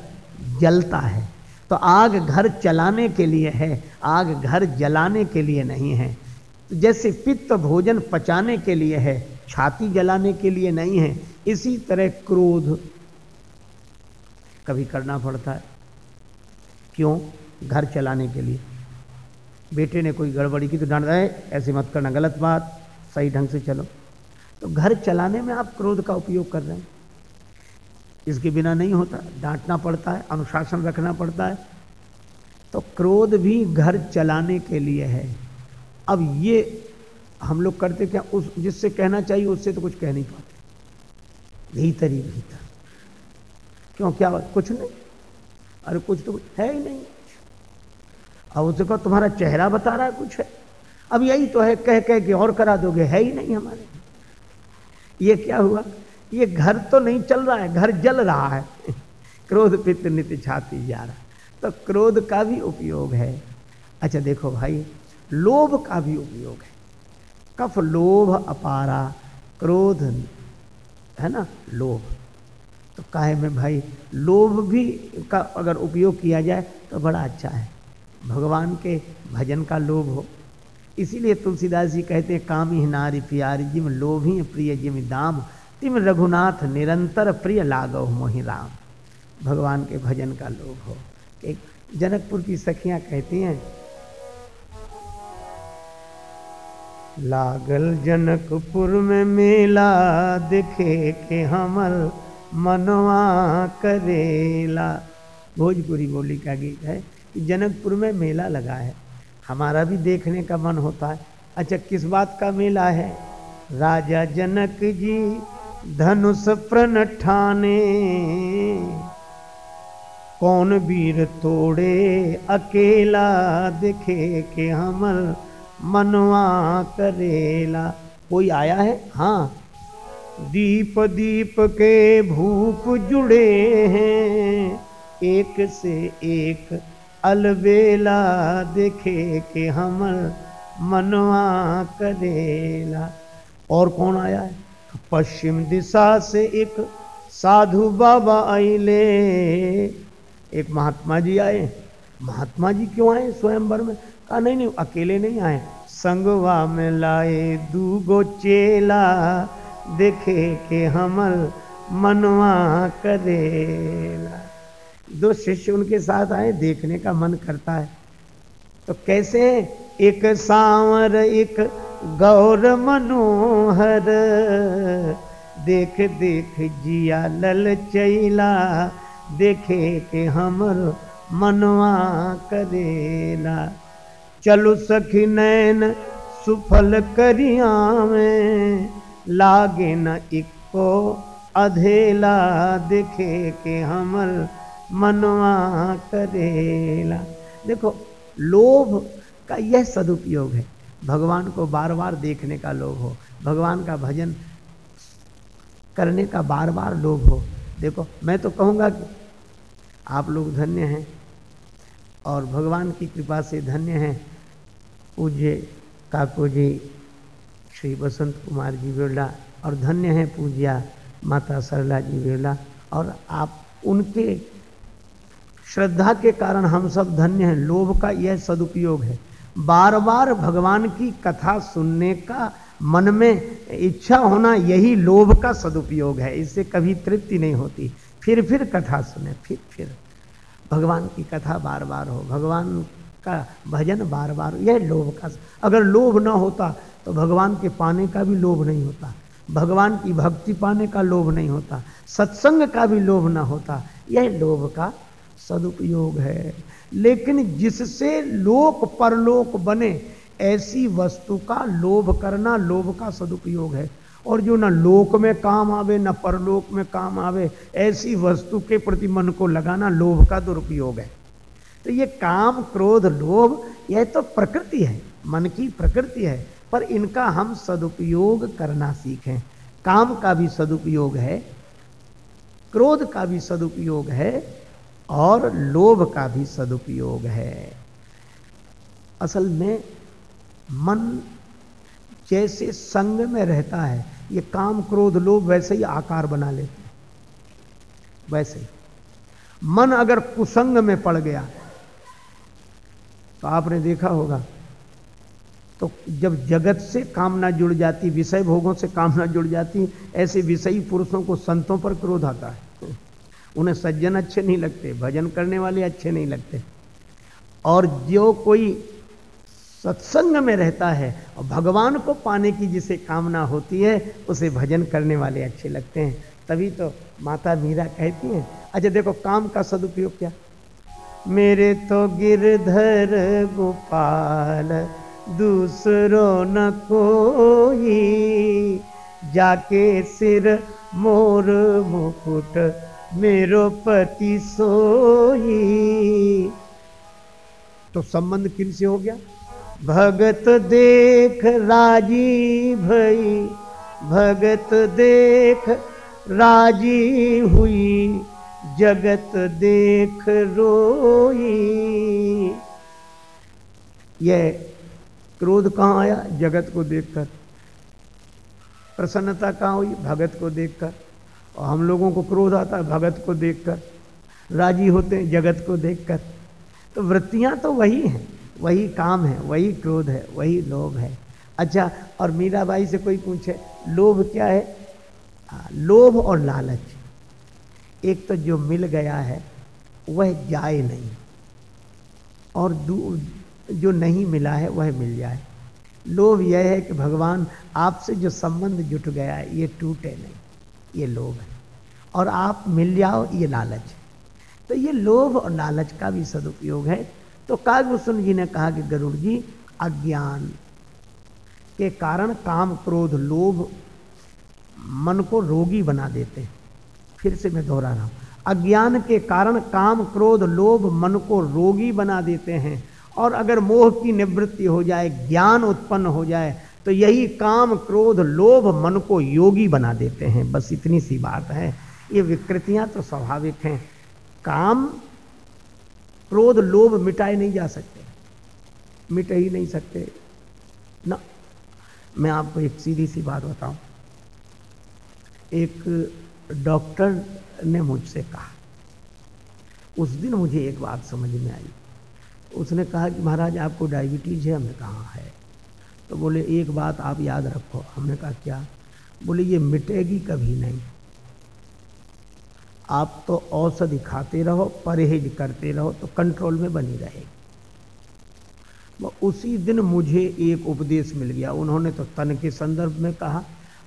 जलता है। तो आग घर चलाने के लिए है, आग घर जलाने के लिए नहीं है। जैसे पित्त भोजन पचाने के लिए है, छाती जलाने के लिए नहीं है, इसी तरह क्रोध कभी करना पड़ता है। क्यों? घर चलाने के लिए। बेटे ने कोई गड़बड़ी की तो डांट रहे ऐसे मत करना, गलत बात, सही ढंग से चलो। तो घर चलाने में आप क्रोध का उपयोग कर रहे हैं। इसके बिना नहीं होता। डांटना पड़ता है, अनुशासन रखना पड़ता है। तो क्रोध भी घर चलाने के लिए है। अब ये हम लोग करते क्या? उस, जिससे कहना चाहिए, उससे तो कुछ कह नहीं पाते। भीतर ही भीतर क्यों? क्या बात कुछ नहीं? अरे कुछ तो है ही नहीं। अब उससे कहो, तुम्हारा चेहरा बता रहा है कुछ है? अब यही तो है कह कह के और करा दोगे। है ही नहीं हमारे। ये क्या हुआ? ये घर तो नहीं चल रहा है, घर जल रहा है। क्रोध पित्त नित्य छाती जा रहा तो क्रोध का भी उपयोग है। अच्छा देखो भाई, लोभ का भी उपयोग है। कफ लोभ अपारा, क्रोध है ना, लोभ। तो काहे में भाई, लोभ भी का अगर उपयोग किया जाए तो बड़ा अच्छा है। भगवान के भजन का लोभ हो। इसीलिए तुलसीदास जी कहते हैं, काम ही नारी प्यारी, जिम लोभ ही प्रिय, जिम दाम तिम रघुनाथ निरंतर प्रिय लागव मोहि राम। भगवान के भजन का लोभ हो। एक जनकपुर की सखियाँ कहती हैं, लागल जनकपुर में मेला देखे के हमर मनवा करेला। भोजपुरी बोली का गीत है कि जनकपुर में मेला लगा है। हमारा भी देखने का मन होता है। अच्छा किस बात का मेला है? राजा जनक जी धनुष प्रण ठाने कौन वीर तोड़े? अकेला देखे के हमल मनवा करेला। कोई आया है? हाँ। दीप दीप के भूप जुड़े हैं। एक से एक अलबेला देखे के हमल मनवा करेला। और कौन आया है? पश्चिम दिशा से एक साधु बाबा आइले एक महात्मा जी आए। महात्मा जी क्यों आए स्वयंवर में? कहा, नहीं नहीं, अकेले नहीं आए। संगवा में लाए दूगो चेला। देखे के हमल मनवा करेला। दो शिष्य उनके साथ आए, देखने का मन करता है। तो कैसे? एक सांवर, एक गौर मनोहर, देख देख जिया लल चैला, देखे के हमर मनवा करेला। चलु सखी नैन सुफल करिया में लागे न इको अधेला, देखे के हमर मनवा करेला। देखो, लोभ का यह सदुपयोग है। भगवान को बार बार देखने का लोभ हो, भगवान का भजन करने का बार बार लोभ हो। देखो, मैं तो कहूँगा कि आप लोग धन्य हैं और भगवान की कृपा से धन्य हैं। पूज्य काको जी, श्री बसंत कुमार जी बिरला और धन्य हैं पूज्या माता सरला जी बिरला और आप उनके श्रद्धा के कारण हम सब धन्य हैं। लोभ का यह सदुपयोग है। बार बार भगवान की कथा सुनने का मन में इच्छा होना यही लोभ का सदुपयोग है। इससे कभी तृप्ति नहीं होती। फिर फिर कथा सुने, फिर फिर। भगवान की कथा बार बार हो, भगवान का भजन बार बार यह लोभ का अगर लोभ न होता तो भगवान के पाने का भी लोभ नहीं होता। भगवान की भक्ति पाने का लोभ नहीं होता। सत्संग का भी लोभ ना होता। यह लोभ का सदुपयोग है। लेकिन जिससे लोक परलोक बने, ऐसी वस्तु का लोभ करना, लोभ का सदुपयोग है। और जो ना लोक में काम आवे, ना परलोक में काम आवे, ऐसी वस्तु के प्रति मन को लगाना लोभ का दुरुपयोग है। तो ये काम, क्रोध, लोभ, यह तो प्रकृति है, मन की प्रकृति है, पर इनका हम सदुपयोग करना सीखें। काम का भी सदुपयोग है, क्रोध का भी सदुपयोग है और लोभ का भी सदुपयोग है। असल में मन जैसे संग में रहता है, ये काम क्रोध लोभ वैसे ही आकार बना लेते हैं। वैसे ही। मन अगर कुसंग में पड़ गया तो आपने देखा होगा तो जब जगत से कामना जुड़ जाती, विषय भोगों से कामना जुड़ जाती, ऐसे विषयी पुरुषों को संतों पर क्रोध आता है। उन्हें सज्जन अच्छे नहीं लगते, भजन करने वाले अच्छे नहीं लगते। और जो कोई सत्संग में रहता है और भगवान को पाने की जिसे कामना होती है, उसे भजन करने वाले अच्छे लगते हैं। तभी तो माता मीरा कहती हैं अच्छा देखो, काम का सदुपयोग क्या? मेरे तो गिरधर गोपाल, दूसरो न कोई, जाके सिर मोर मुकुट मेरो पति सोई। तो संबंध किन से हो गया? भगत देख राज़ी भई, भगत देख राज़ी हुई, जगत देख रोई। यह क्रोध कहाँ आया? जगत को देखकर। प्रसन्नता कहाँ हुई? भगत को देखकर। और हम लोगों को क्रोध आता है भगत को देखकर, राज़ी होते हैं जगत को देखकर। तो वृत्तियाँ तो वही हैं, वही काम है, वही क्रोध है, वही लोभ है। अच्छा और मीराबाई से कोई पूछे, लोभ क्या है? लोभ और लालच। एक तो जो मिल गया है, वह जाए नहीं। और जो नहीं मिला है, वह मिल जाए। लोभ यह है कि भगवान आपसे जो संबंध जुट गया है, ये टूटे नहीं, ये लोभ है। और आप मिल जाओ, ये लालच तो ये लोभ और लालच का भी सदुपयोग है। तो कागभूषण जी ने कहा कि गरुड़ जी, अज्ञान के कारण काम क्रोध लोभ मन को रोगी बना देते हैं। फिर से मैं दोहरा रहा हूँ। अज्ञान के कारण काम क्रोध लोभ मन को रोगी बना देते हैं। और अगर मोह की निवृत्ति हो जाए, ज्ञान उत्पन्न हो जाए तो यही काम क्रोध लोभ मन को योगी बना देते हैं। बस इतनी सी बात है। ये विकृतियाँ तो स्वाभाविक हैं। काम, क्रोध, लोभ मिटाए नहीं जा सकते। मिट ही नहीं सकते। ना, मैं आपको एक सीधी सी बात बताऊँ। एक डॉक्टर ने मुझसे कहा। उस दिन मुझे एक बात समझ में आई। उसने कहा कि महाराज, आपको डायबिटीज़ है, हमने कहा, है तो बोले, एक बात आप याद रखो। हमने कहा, क्या? बोले, ये मिटेगी कभी नहीं। आप तो औषधि खाते रहो, परहेज करते रहो तो कंट्रोल में बनी रहेगी। उसी दिन मुझे एक उपदेश मिल गया। उन्होंने तो तन के संदर्भ में कहा,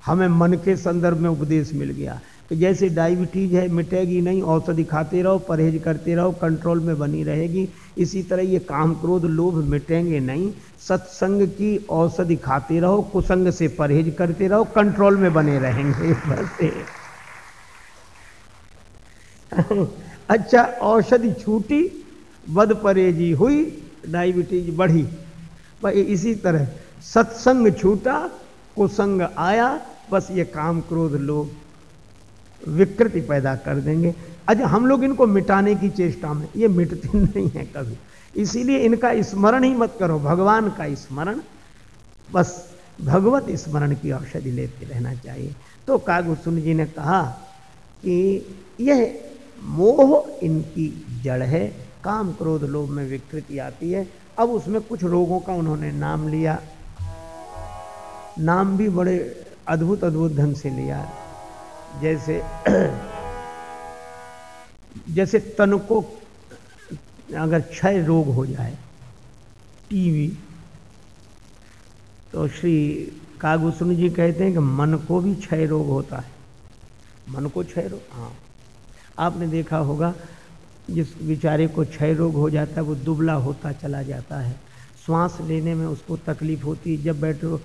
हमें मन के संदर्भ में उपदेश मिल गया कि जैसे डायबिटीज़ है, मिटेगी नहीं, औषधि खाते रहो, परहेज करते रहो कंट्रोल में बनी रहेगी। इसी तरह ये काम क्रोध लोभ मिटेंगे नहीं। सत्संग की औषधि खाते रहो, कुसंग से परहेज करते रहो कंट्रोल में बने रहेंगे। [LAUGHS] बस [LAUGHS] अच्छा औषधि छूटी बद परेजी हुई, डायबिटीज़ बढ़ी। भाई इसी तरह, सत्संग छूटा, कुसंग आया, बस ये काम क्रोध लोग विकृति पैदा कर देंगे। अच्छा हम लोग इनको मिटाने की चेष्टा में, ये मिटते [LAUGHS] नहीं है कभी। इसीलिए इनका स्मरण ही मत करो, भगवान का स्मरण। बस भगवत स्मरण की औषधि लेते रहना चाहिए। तो कागुसुन जी ने कहा कि यह मोह इनकी जड़ है, काम क्रोध लोभ में विकृति आती है। अब उसमें कुछ रोगों का उन्होंने नाम लिया। नाम भी बड़े अद्भुत अद्भुत ढंग से लिया। जैसे [CLEARS THROAT] जैसे तन को अगर क्षय रोग हो जाए, टीवी तो श्री कागभूषण जी कहते हैं कि मन को भी क्षय रोग होता है। मन को क्षय रोग हाँ। आपने देखा होगा, जिस बेचारे को क्षय रोग हो जाता है, वो दुबला होता चला जाता है। सांस लेने में उसको तकलीफ़ होती है, जब बैठो,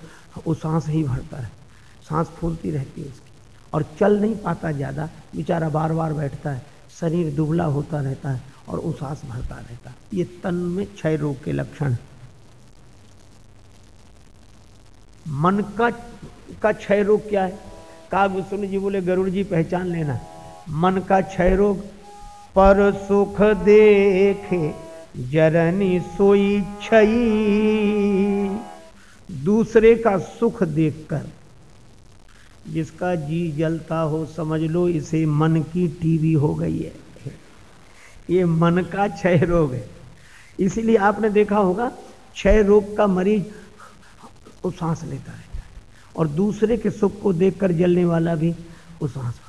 वो सांस ही भरता है। सांस फूलती रहती है उसकी। और चल नहीं पाता ज़्यादा, बेचारा बार बार बैठता है। शरीर दुबला होता रहता है और वो सांस भरता रहता है। ये तन में क्षय रोग के लक्षण मन का का क्षय रोग क्या है? काव्य जी बोले, गरुड़ जी पहचान लेना। मन का क्षय रोग, पर सुख देखे जरनी सोई छई दूसरे का सुख देखकर, जिसका जी जलता हो, समझ लो इसे मन की टीवी हो गई है। ये मन का क्षय रोग है। इसीलिए आपने देखा होगा, क्षय रोग का मरीज़ वो सांस लेता रहता है। और दूसरे के सुख को देखकर जलने वाला भी वो सांस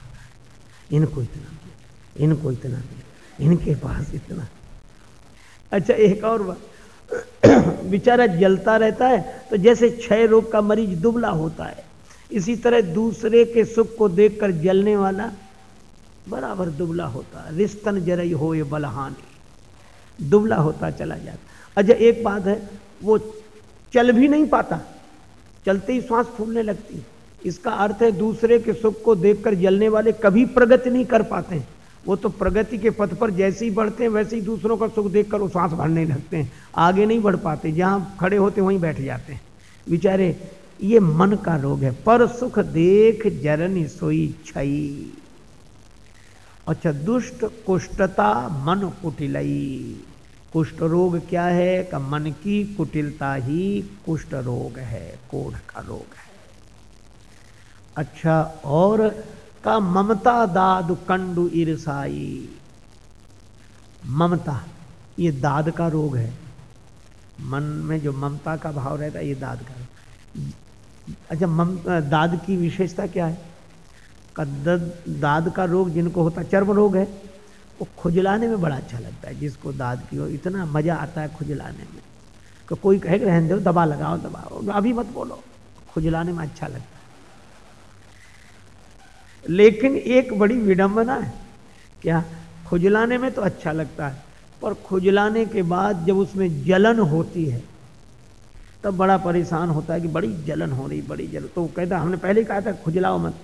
इनको इतना इनको इतना इनके पास इतना अच्छा एक और बात। [CLEARS THROAT] बेचारा जलता रहता है तो जैसे क्षय रोग का मरीज़ दुबला होता है, इसी तरह दूसरे के सुख को देखकर जलने वाला बराबर दुबला होता है। रिश्तन जरई हो ये बलहानी। दुबला होता चला जाता अच्छा एक बात है, वो चल भी नहीं पाता, चलते ही श्वास फूलने लगती इसका अर्थ है दूसरे के सुख को देखकर जलने वाले कभी प्रगति नहीं कर पाते हैं। वो तो प्रगति के पथ पर जैसे ही बढ़ते हैं, वैसे ही दूसरों का सुख देखकर वो सांस भरने लगते हैं। आगे नहीं बढ़ पाते, जहाँ खड़े होते वहीं बैठ जाते हैं। बेचारे, ये मन का रोग है। पर सुख देख जरन सोई छई। अच्छा दुष्ट कुष्टता मन कुटिलई। कुष्ठ रोग क्या है? का मन की कुटिलता ही कुष्ठ रोग है, कोढ़ का रोग है। अच्छा और का ममता दाद कंडु ईर्षाई ममता, ये दाद का रोग है। मन में जो ममता का भाव रहता है, ये दाद का रोग। अच्छा मम, दाद की विशेषता क्या है? का दाद का रोग जिनको होता चर्म रोग है, वो खुजलाने में बड़ा अच्छा लगता है। जिसको दाद की हो, इतना मज़ा आता है खुजलाने में। तो कोई कहे रहने दो, दबा लगाओ, दबाओ। अभी मत बोलो, खुजलाने में अच्छा लगता है। लेकिन एक बड़ी विडंबना है। क्या? खुजलाने में तो अच्छा लगता है, पर खुजलाने के बाद जब उसमें जलन होती है, तब बड़ा परेशान होता है कि बड़ी जलन हो रही, बड़ी जलन। तो कहता हमने पहले कहा था, खुजलाओ मत।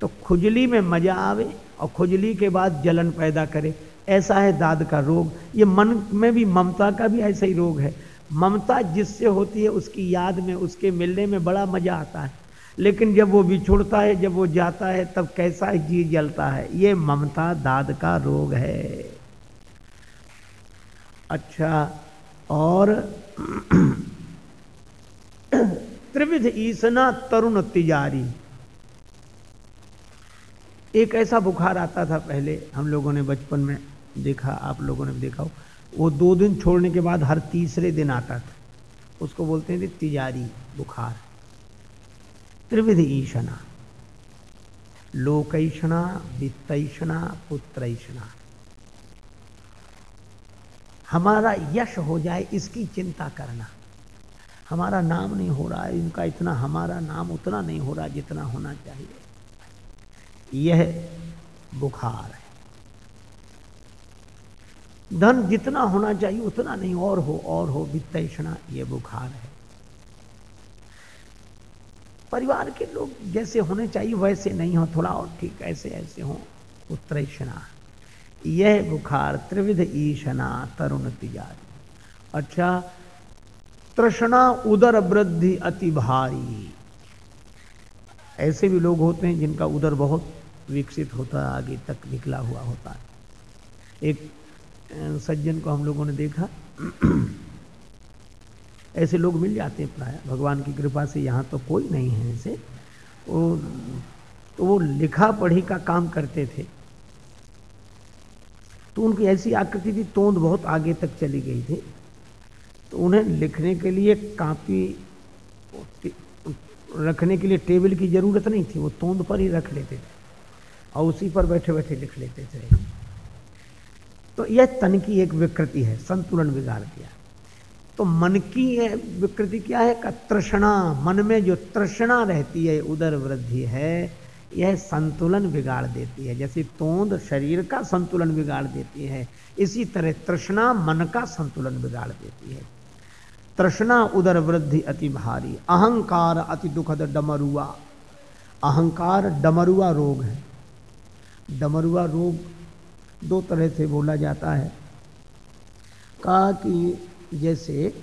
तो खुजली में मज़ा आवे और खुजली के बाद जलन पैदा करे। ऐसा है दाद का रोग। ये मन में भी ममता का भी ऐसा ही रोग है। ममता जिससे होती है, उसकी याद में, उसके मिलने में बड़ा मज़ा आता है। लेकिन जब वो बिछुड़ता है, जब वो जाता है, तब कैसा जी जलता है? ये ममता दाद का रोग है। अच्छा और [CLEARS THROAT] त्रिविध ईसना तरुण तिजारी। एक ऐसा बुखार आता था पहले, हम लोगों ने बचपन में देखा, आप लोगों ने भी देखा हो। वो दो दिन छोड़ने के बाद हर तीसरे दिन आता था। उसको बोलते थे तिजारी बुखार। त्रिविध ईशना लोकैषणा, वित्तैषणा, पुत्रैषणा। हमारा यश हो जाए, इसकी चिंता करना। हमारा नाम नहीं हो रहा है इनका इतना, हमारा नाम उतना नहीं हो रहा जितना होना चाहिए। यह बुखार है। धन जितना होना चाहिए, उतना नहीं, और हो और हो, वित्तषणा, यह बुखार है। परिवार के लोग जैसे होने चाहिए, वैसे नहीं हो। थोड़ा और ठीक, ऐसे ऐसे हो। उत्तरेषणा यह बुखार त्रिविध ईशना तरुण तिजारी। अच्छा तृष्णा उदर वृद्धि अति भारी। ऐसे भी लोग होते हैं जिनका उदर बहुत विकसित होता है, आगे तक निकला हुआ होता है। एक सज्जन को हम लोगों ने देखा। ऐसे लोग मिल जाते हैं प्राय। भगवान की कृपा से यहाँ तो कोई नहीं है ऐसे। वो तो वो लिखा पढ़ी का काम करते थे। तो उनकी ऐसी आकृति थी, तोंद बहुत आगे तक चली गई थी। तो उन्हें लिखने के लिए कापी, रखने के लिए टेबल की ज़रूरत नहीं थी, वो तोंद पर ही रख लेते थे और उसी पर बैठे बैठे लिख लेते थे। तो यह तन की एक विकृति है, संतुलन बिगाड़ दिया। तो मन की विकृति क्या है? का तृष्णा। मन में जो तृष्णा रहती है, उदर वृद्धि है, यह संतुलन बिगाड़ देती है। जैसे तोंद शरीर का संतुलन बिगाड़ देती है, इसी तरह तृष्णा मन का संतुलन बिगाड़ देती है। तृष्णा, उदर वृद्धि अति भारी। अहंकार अति दुखद डमरुआ। अहंकार डमरुआ रोग है। डमरुआ रोग दो तरह से बोला जाता है। कहा कि जैसे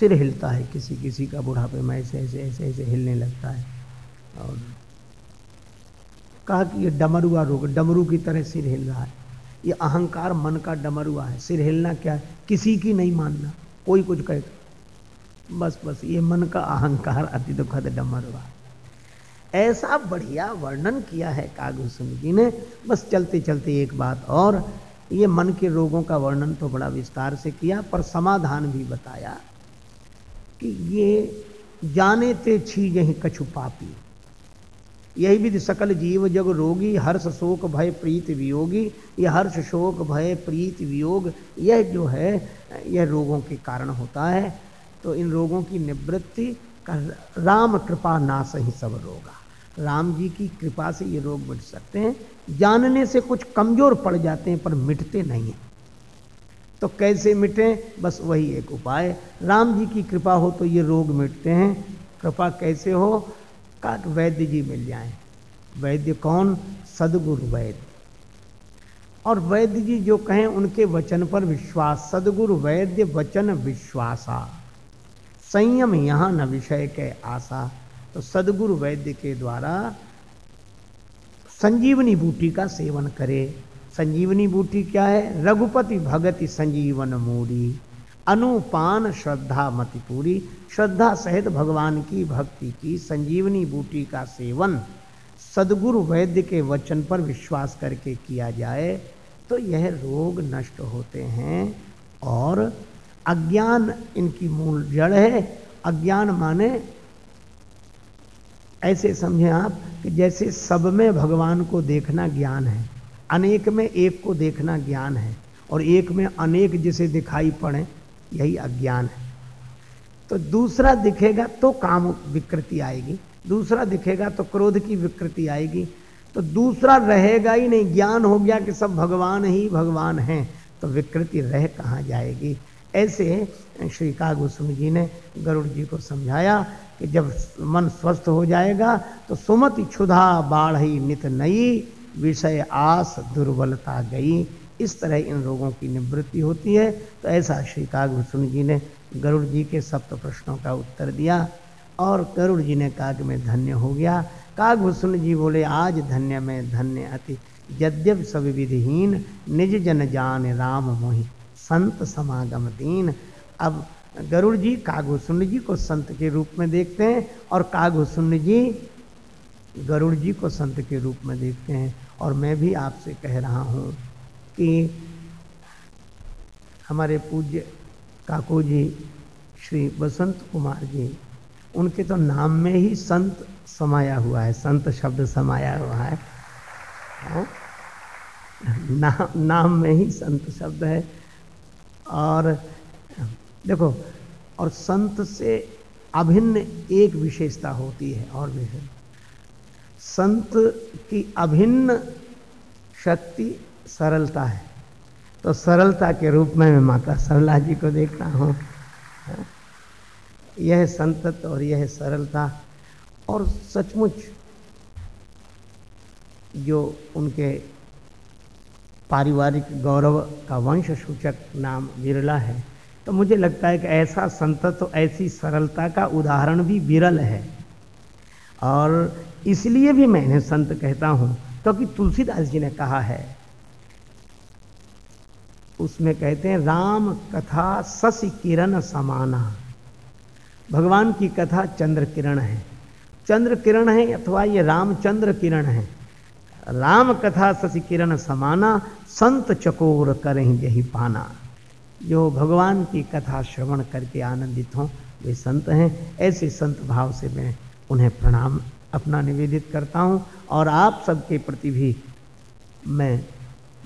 सिर हिलता है किसी किसी का बुढ़ापे में, ऐसे ऐसे ऐसे ऐसे हिलने लगता है। और कहा कि ये डमरुआ रोग, डमरू की तरह सिर हिल रहा है। ये अहंकार मन का डमरुआ है। सिर हिलना क्या है? किसी की नहीं मानना। कोई कुछ कहे, बस बस, ये मन का अहंकार अति दुखद डमरुआ ऐसा बढ़िया वर्णन किया है कागभूषण जी ने। बस चलते चलते एक बात और ये मन के रोगों का वर्णन तो बड़ा विस्तार से किया, पर समाधान भी बताया कि ये जाने ते छी यही कछु पापी। यही विधि सकल जीव जग रोगी, हर्ष शोक भय प्रीत वियोगी, यह हर्ष शोक भय प्रीत वियोग, यह जो है, यह रोगों के कारण होता है। तो इन रोगों की निवृत्ति का राम कृपा नाश ही सब रोगा। राम जी की कृपा से ये रोग मिट सकते हैं। जानने से कुछ कमज़ोर पड़ जाते हैं, पर मिटते नहीं हैं। तो कैसे मिटें? बस वही एक उपाय। राम जी की कृपा हो तो ये रोग मिटते हैं। कृपा कैसे हो? का वैद्य जी मिल जाए। वैद्य कौन? सदगुरु वैद्य। और वैद्य जी जो कहें, उनके वचन पर विश्वास। सदगुरु वैद्य, वचन विश्वासा। संयम यहाँ न विषय के आशा। तो सदगुरु वैद्य के द्वारा संजीवनी बूटी का सेवन करे। संजीवनी बूटी क्या है? रघुपति भगति संजीवन मूरी अनुपान श्रद्धा मति पूरी। श्रद्धा सहित भगवान की भक्ति की संजीवनी बूटी का सेवन सदगुरु वैद्य के वचन पर विश्वास करके किया जाए तो यह रोग नष्ट होते हैं और अज्ञान इनकी मूल जड़ है। अज्ञान माने ऐसे समझें आप कि जैसे सब में भगवान को देखना ज्ञान है, अनेक में एक को देखना ज्ञान है, और एक में अनेक जिसे दिखाई पड़े, यही अज्ञान है। तो दूसरा दिखेगा तो काम विकृति आएगी, दूसरा दिखेगा तो क्रोध की विकृति आएगी तो दूसरा रहेगा ही नहीं, ज्ञान हो गया कि सब भगवान ही भगवान हैं तो विकृति रह कहाँ जाएगी? ऐसे श्री कागुसुम जी ने गरुड़ जी को समझाया कि जब मन स्वस्थ हो जाएगा तो सुमति क्षुधा बाढ़ी नित नई विषय आस दुर्बलता गई इस तरह इन रोगों की निवृत्ति होती है। तो ऐसा श्री कागभूषण जी ने गरुड़ जी के सप्त प्रश्नों का उत्तर दिया और गरुड़ जी ने कहा कि मैं धन्य हो गया। कागभूषण जी बोले, आज धन्य में धन्य अति, यद्यप सब विधिहीन निज जन जान राम मोहि संत समागम दीन। अब गरुड़ जी कागभूषण जी को संत के रूप में देखते हैं और कागभूषण जी गरुड़ जी को संत के रूप में देखते हैं। और मैं भी आपसे कह रहा हूँ कि हमारे पूज्य काकू जी श्री बसंत कुमार जी उनके तो नाम में ही संत समाया हुआ है संत शब्द समाया हुआ है। हाँ? ना, नाम में ही संत शब्द है। और देखो, और संत से अभिन्न एक विशेषता होती है और विशेष संत की अभिन्न शक्ति सरलता है। तो सरलता के रूप में मैं माता सरला जी को देखता हूँ। यह संतत और यह सरलता और सचमुच जो उनके पारिवारिक गौरव का वंश सूचक नाम विरला है। तो मुझे लगता है कि ऐसा संतत तो ऐसी सरलता का उदाहरण भी विरल है। और इसलिए भी मैंने संत कहता हूँ, क्योंकि तुलसीदास जी ने कहा है। उसमें कहते हैं, राम कथा शशि किरण समाना। भगवान की कथा चंद्र किरण है। चंद्र किरण है अथवा ये रामचंद्र किरण है। राम कथा शशि किरण समाना, संत चकोर करें यही पाना। जो भगवान की कथा श्रवण करके आनंदित हों, वे संत हैं। ऐसे संत भाव से मैं उन्हें प्रणाम अपना निवेदित करता हूँ और आप सबके प्रति भी मैं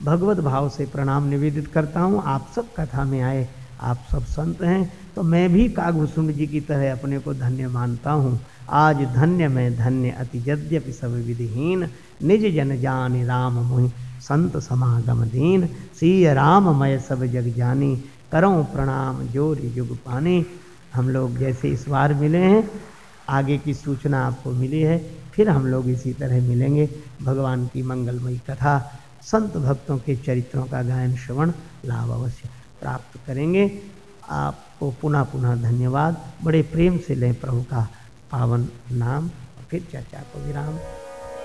भगवत भाव से प्रणाम निवेदित करता हूँ। आप सब कथा में आए, आप सब संत हैं तो मैं भी कागभूषुंड जी की तरह अपने को धन्य मानता हूँ। आज धन्य मैं, धन्य अति यद्यपि सब विधिहीन निज जन जान राम मुहि संत समागम दीन। सीय राम मय सब जग जानी, करो प्रणाम ज़ोर युग पानी। हम लोग जैसे इस बार मिले हैं, आगे की सूचना आपको मिली है, फिर हम लोग इसी तरह मिलेंगे। भगवान की मंगलमयी कथा, संत भक्तों के चरित्रों का गायन श्रवण लाभ अवश्य प्राप्त करेंगे। आपको पुनः पुनः धन्यवाद। बड़े प्रेम से लें प्रभु का पावन नाम, फिर चर्चा को विराम।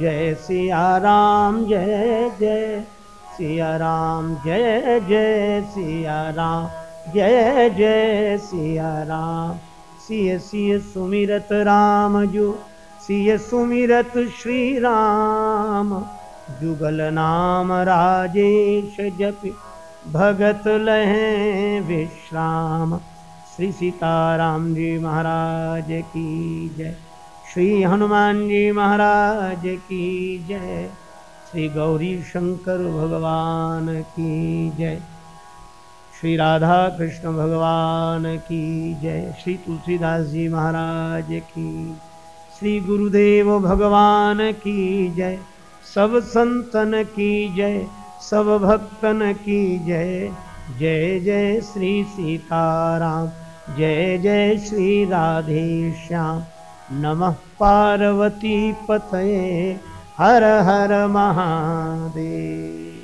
जय सिया राम जय जय सिया राम जय जय सिया राम जय जय सिया राम। सिय सिय सुमिरत राम जु सिय सुमिरत श्री राम। जुगल नाम राजेश जपि भगत लहे विश्राम। श्री सीताराम जी महाराज की जय श्री हनुमान जी महाराज की जय। श्री गौरी शंकर भगवान की जय। श्री राधा कृष्ण भगवान की जय। श्री तुलसीदास जी महाराज की। श्री गुरुदेव भगवान की जय। सब संतन की जय। सब भक्तन की जय। जय जय श्री सीताराम। जय जय श्री राधे श्याम। नमः पार्वती पतये हर हर महादेव।